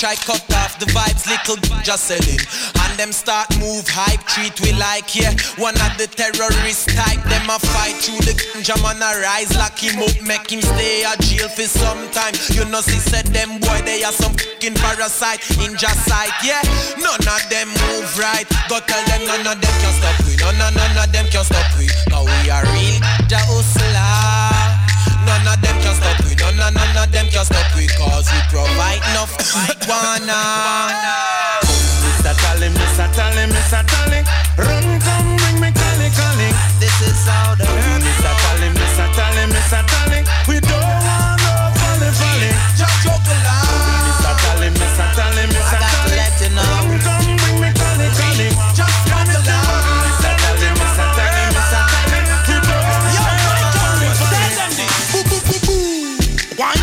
try cut off the vibes, little just selling. And them start move hype, treat we like yeah. One of the terrorist type, them a fight through the ganja man a rise, lock him up, make him stay a jail for some time. You know see said them boy they are some fucking parasite, in just sight yeah. None of them move right, go tell them none of them can stop.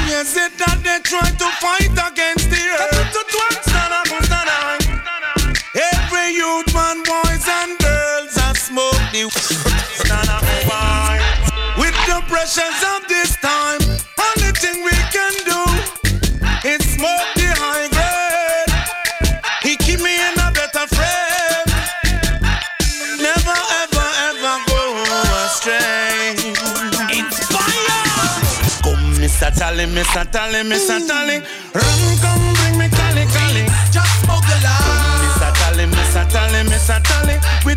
Yes, it that they try to fight against the earth. Every youth man, boys and girls, have smoked the with the pressures of this time. Mr. Satali, Mr. satali, Mr. satali. Mm. Run, come bring me cali, cali. Just smoke the light. Mr. satali, Mr. satali, Mr. satali. We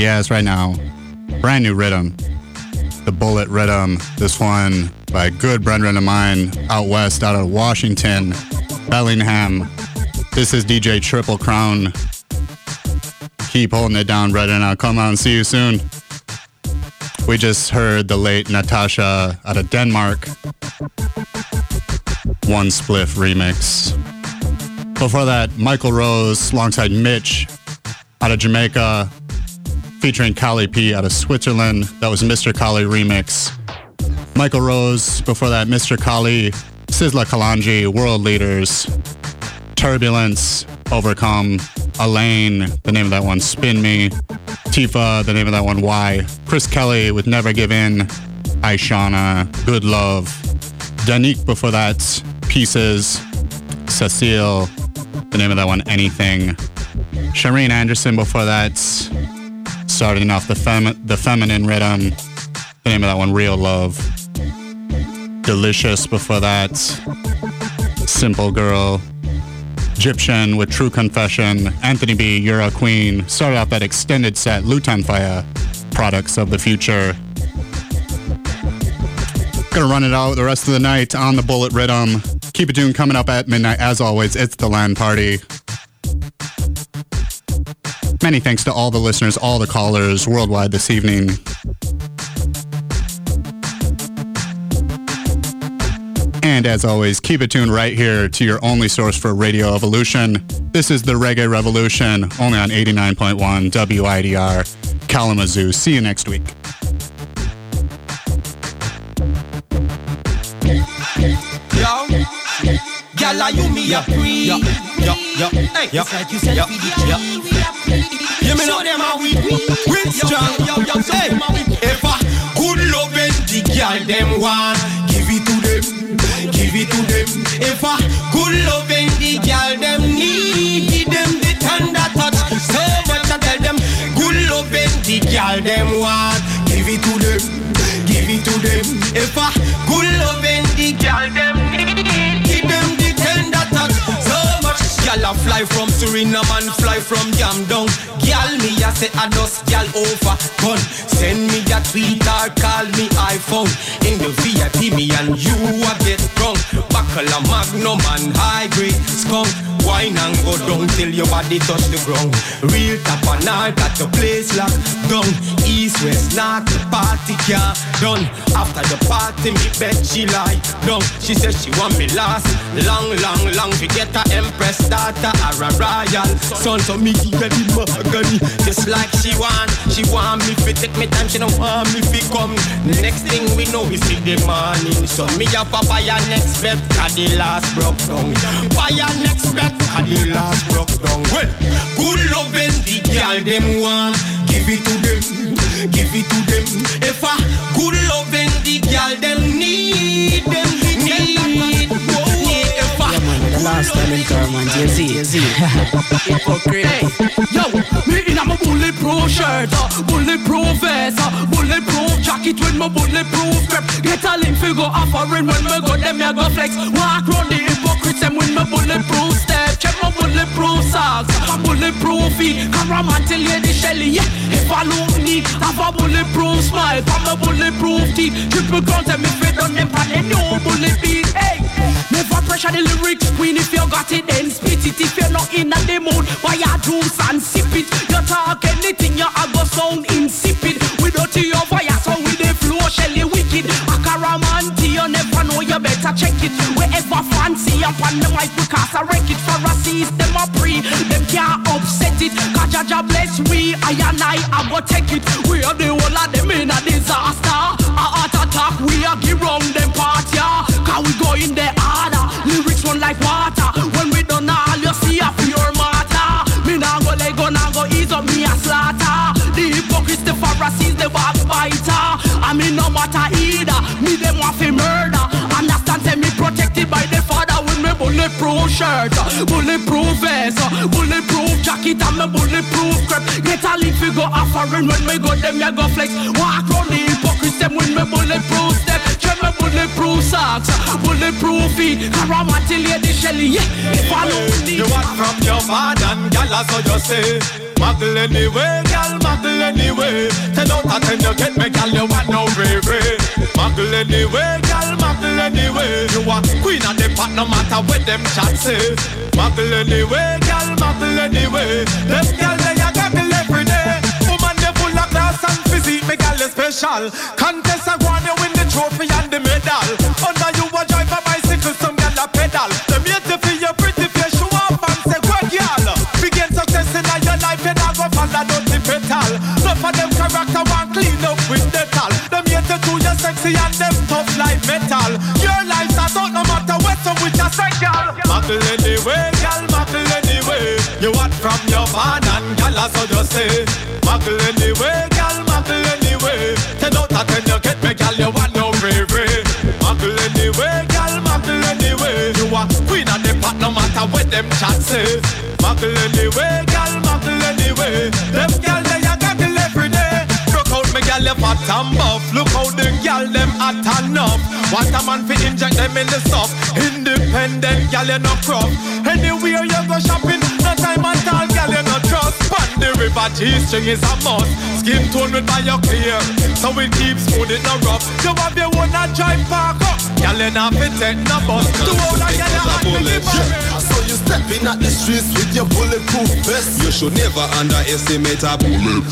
Yes, right now. Brand new rhythm. The Bullet Rhythm. This one by a good brethren of mine out west, out of Washington, Bellingham. This is DJ Triple Crown. Keep holding it down, brethren. I'll come out and see you soon. We just heard the late Natasja out of Denmark. One Spliff remix. Before that, Michael Rose alongside Mitch out of Jamaica, featuring Kali P out of Switzerland. That was Mr. Kali remix. Michael Rose, before that, Mr. Kali, Sizzla Kalonji, World Leaders, Turbulence, Overcome, Elaine, the name of that one, Spin Me, Tifa, the name of that one, Why, Chris Kelly with Never Give In, Aishana, Good Love, Danique before that, Pieces, Cecile, the name of that one, Anything, Shireen Anderson before that, starting off the fem- the feminine rhythm. Um, the name of that one, Real Love. Delicious before that. Simple Girl. Gyptian with True Confession. Anthony B, You're a Queen. Started off that extended set, Lutan Fyah, Products of the Future. Gonna run it out the rest of the night on the Bullet Rhythm. Keep it tuned coming up at midnight. As always, it's the land party. Many thanks to all the listeners, all the callers worldwide this evening. And as always, keep it tuned right here to your only source for Radio Evolution. This is the Reggae Revolution, only on 89.1 WIDR Kalamazoo. See you next week. Yo, gyal, are you me a pre? Yo, yo, yo, hey, yo, it's like you said, yo, yo. You me know them how we we strong. Hey, if a good love and the gyal them want, give it to them, give it to them. If a good love and the gyal them need, give them the tender touch. So much I tell them, good love and the gyal them want, give it to them, give it to them. If a good love and the gyal them gyal a fly from Suriname and fly from Yamdong. Gyal me a say a dust gyal over gun. Send me a tweet or call me iPhone. In the VIP me and you a get drunk. Buckle a magnum and high grade skunk. Wine and go down till your body touch the ground. Real top and all got the place locked down. East, west, not the party car done. After the party, me bet she lie down. She said she want me last, long, long, long to get a empress daughter or a royal son. So me give her the mahogany, just like she want. She want me fi take me time, she don't want me fi come. Next thing we know, we see the morning. So me a pop buy a next bet, cause the last broke down. Buy a next bet, cause the last broke down. Well, good loving the girl them want, give it to them, give it to them. If a good loving the girl them need them, need. Whoa, if a The last time in Carman, Jay-Z, Jay-Z. Hypocrite. Hey, yo, me in a my bulletproof shirt, uh, bulletproof vest, uh, bulletproof jacket with my bulletproof grip. Get a link figure offering when me go them me go flex. Walk round the hypocrites them with my bulletproof feet. Cameraman you the Shelly, yeah. If I look neat, have a bulletproof smile, from my bulletproof teeth. Triple crown tell me fit on them pan they no bullet beat. Hey, never pressure the lyrics queen if you got it then spit it. If you're not in the mood, buy a juice and sip it. You talk anything, you a go sound insipid. Without your fire, so with the flow, Shelly wicked. Akaramanti, you never know, you better check it. Wherever fancy, I'm on the mic because I wreck it. Pharisees, them a pre, them can't upset it. Cause bless we, I and I, I go take it. We are the whole of them in a disaster. A heart attack, we are give wrong them part, yeah. Cause we go in the harder. Lyrics run like water. When we done all, you see a pure matter. Me nah go let go, nah go ease up me a slaughter. The hypocrites, the Pharisees, the backbiter. I mean no matter either. Me them want fi bulletproof shirt, bulletproof vest, bulletproof jacket and me bulletproof crep. Get a link fi go offering when me go them ya go flex. Walk round the hypocrites them with me bulletproof step. Check me bulletproof socks, bulletproof feet. Karama till you the Shelly, yeah. If I don't You want from your father and gal, so you say. Muggle anyway, gal, muggle anyway. Ten out of ten, you get me, gal, you want no baby. Muggle anyway, gal, muggle anyway. You want queen of the pot, no matter what them chat say. Muggle anyway, gal, muggle anyway. Them gal, they a gaggle every day. Woman, they full of class and physique, me gal, is special. Contest, I you win the trophy and the medal. Under you, a drive a bicycle, some gal a pedal. Them yet to feel your pretty face, show up and say, good gal. Begin success in your life, you not go follow dirty petal. Enough of them character want clean sexy and them tough like metal. Your life's a out no matter what, so which I say, gal. Muckle anyway, gal, muckle anyway. You want from your man and gal, so just say. Muckle anyway, gal, muckle anyway. Ten out of ten, you get me, gal, you want no bravery. Muckle anyway, gal, muckle anyway. You are queen of the pot, no matter what them chat say. Muckle anyway, gal, muckle anyway. Them gal, they a gaggle every day. Look out, me gal, you fat and buff. Look the gal, them hot enough. What a man fi inject them in the stuff. Independent gal, you no crop. Anywhere you go shopping, no time at all, gal, you no trust. Pan the river, G-string is a must. Skin tone with bio clear, so it keeps smooth, it no rough. You have your own a drive park up. Gal, you not fit take no bus. All that, gal, you hot me stepping at the streets with your bulletproof vest. You should never underestimate a bullet.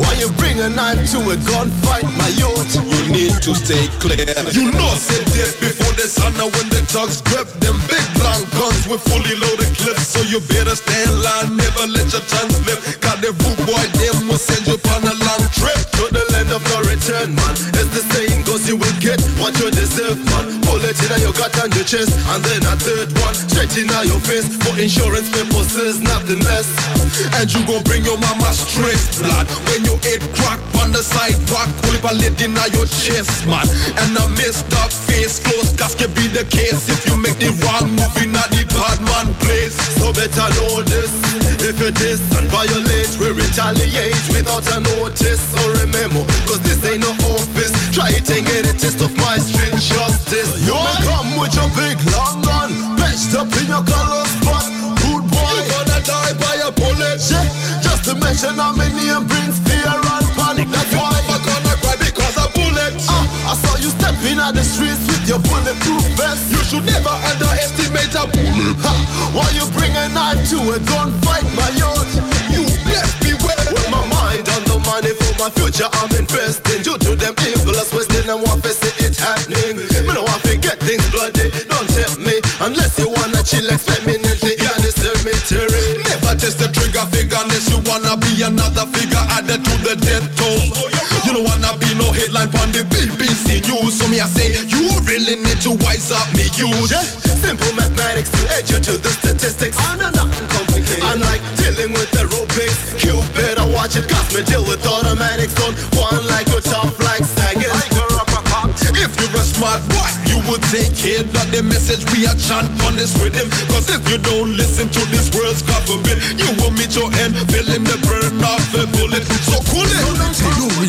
Why you bring a knife to a gunfight, my youth? You need to stay clear. You know, say death before the sun. Now when the thugs grab them big long guns with fully loaded clips, so you better stay in line. Never let your tongue slip. Got the rude boy, them will send you on a long trip to the land of no return, man. As the saying goes, you will get what you deserve, man. Bullet in your gut and your chest, and then a third one straight in your face for insurance purposes, nothing less. And you gon' bring your mama straight blood when you hit crack on the sidewalk, pull a lid in your chest, man. And a messed up face, close can be the case if you make the wrong move in a the bad man place. So better know this. If it is and violate, we retaliate without a notice. So remember, cause this Try it and a taste of my strict justice. You may come with your big long gun, patched up in your color spot. Rude boy, you gonna die by a bullet. Yeah, just to mention how many name brings fear and panic. That's why I'm gonna cry because of bullets. Uh, I saw you stepping out the streets with your bulletproof vest. You should never underestimate a bullet. Ha, why you bring a knife to a gunfight, my youth? You best beware. With my mind on the money for my future, I'm investing. Unless you wanna chill, me in the cemetery. Never test the trigger finger unless you wanna be another figure added to the death toll. You don't wanna be no headline on the BBC News. So me I say, you really need to wise up me. Yeah, simple mathematics to edge you to the statistics. I know nothing complicated. I'm like dealing with aerobics. You better watch it, cause me deal with automatics. Don't one like take heed of the message we are chant on this rhythm. Cause if you don't listen to this world's government, you will meet your end feeling the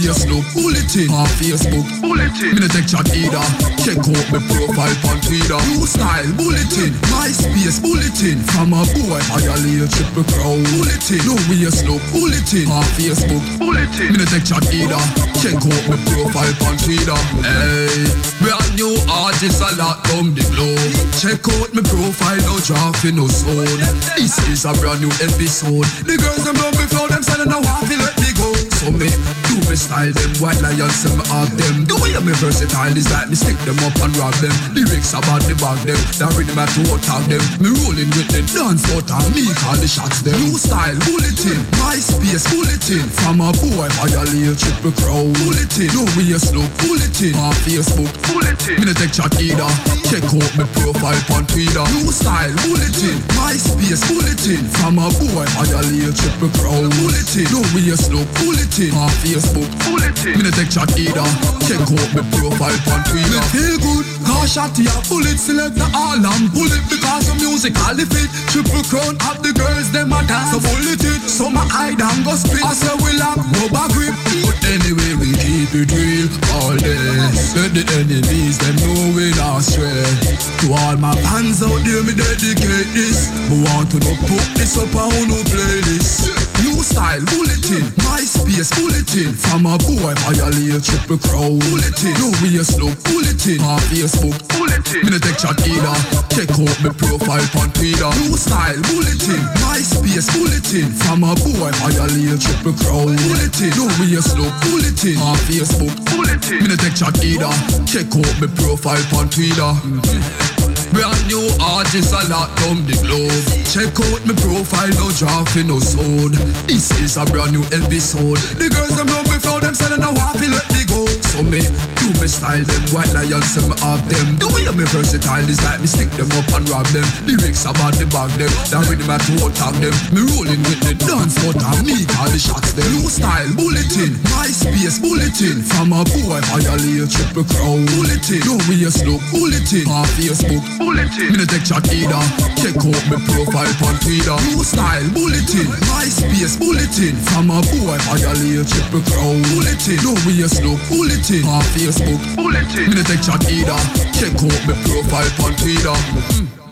Me bulletin on Facebook. Bulletin. Me no take chat either. Check out my profile on Twitter. New style bulletin. MySpace bulletin. From a boy violate triple crown. Bulletin. Me a slow bulletin on Facebook. Bulletin. Me no take chat either. Check out my profile on Twitter. Hey, brand new artist a lot down the globe. Check out my profile, no drafting, no sound. This is a brand new episode. The girls them love me flow, them selling no half, let me go. So me do me style them white lions, some of them. The way I'm versatile is like me stick them up and rob them. Lyrics about the bag them, that rhythm at to tag them. Me rolling with them, dance out and me call the shots them. New style bulletin, MySpace bulletin. From a boy violate triple crown bulletin. No we a slow bulletin on Facebook bulletin. Me no take chat either. Check out my profile on Twitter. New style bulletin, MySpace bulletin. From a boy violate triple crown bulletin. No we a slow bulletin on Facebook bulletin. Me no take chat either. Check out my profile on Twitter. Me feel good. Cause shot your bullet select the all and bullet because of music all the fit. Triple crown of the girls them a dance. So bullet it. So my eye down go spit. I say we lock rubber grip. But anyway we keep it real all day. Let the enemies them know we not stray. To all my fans out there me dedicate this. Me want to know put this up on no playlist. Style bulletin, MySpace bulletin. From a boy violate triple crown bulletin. No we a bulletin on Facebook bulletin. Me no take chat either. Check out my profile on Twitter. New style bulletin, MySpace bulletin. From a boy violate triple crown bulletin. No we a bulletin on Facebook bulletin. Me no take chat either. Check out my profile on Twitter. Brand new artist a lot down the globe. Check out my profile, no drafting, no sound. This is a brand new episode. The girls them love me for them selling a waffle, let me go. So me do me style them white lions, some of them. The way I'm versatile is like me stick them up and rob them. Lyrics about the bag them, that rhythm at to tag them. Me rolling with the dance, but I me call the shots them. New style bulletin, MySpace bulletin. From a boy violate triple crown bulletin. No a slow bulletin on Facebook bulletin. Me no take chat either. Check out my profile on Twitter. New style bulletin, MySpace bulletin. From a boy violate triple crown bulletin. No a slow bulletin on Facebook bulletin. Me take chat either. Check out my profile on Twitter. Mm.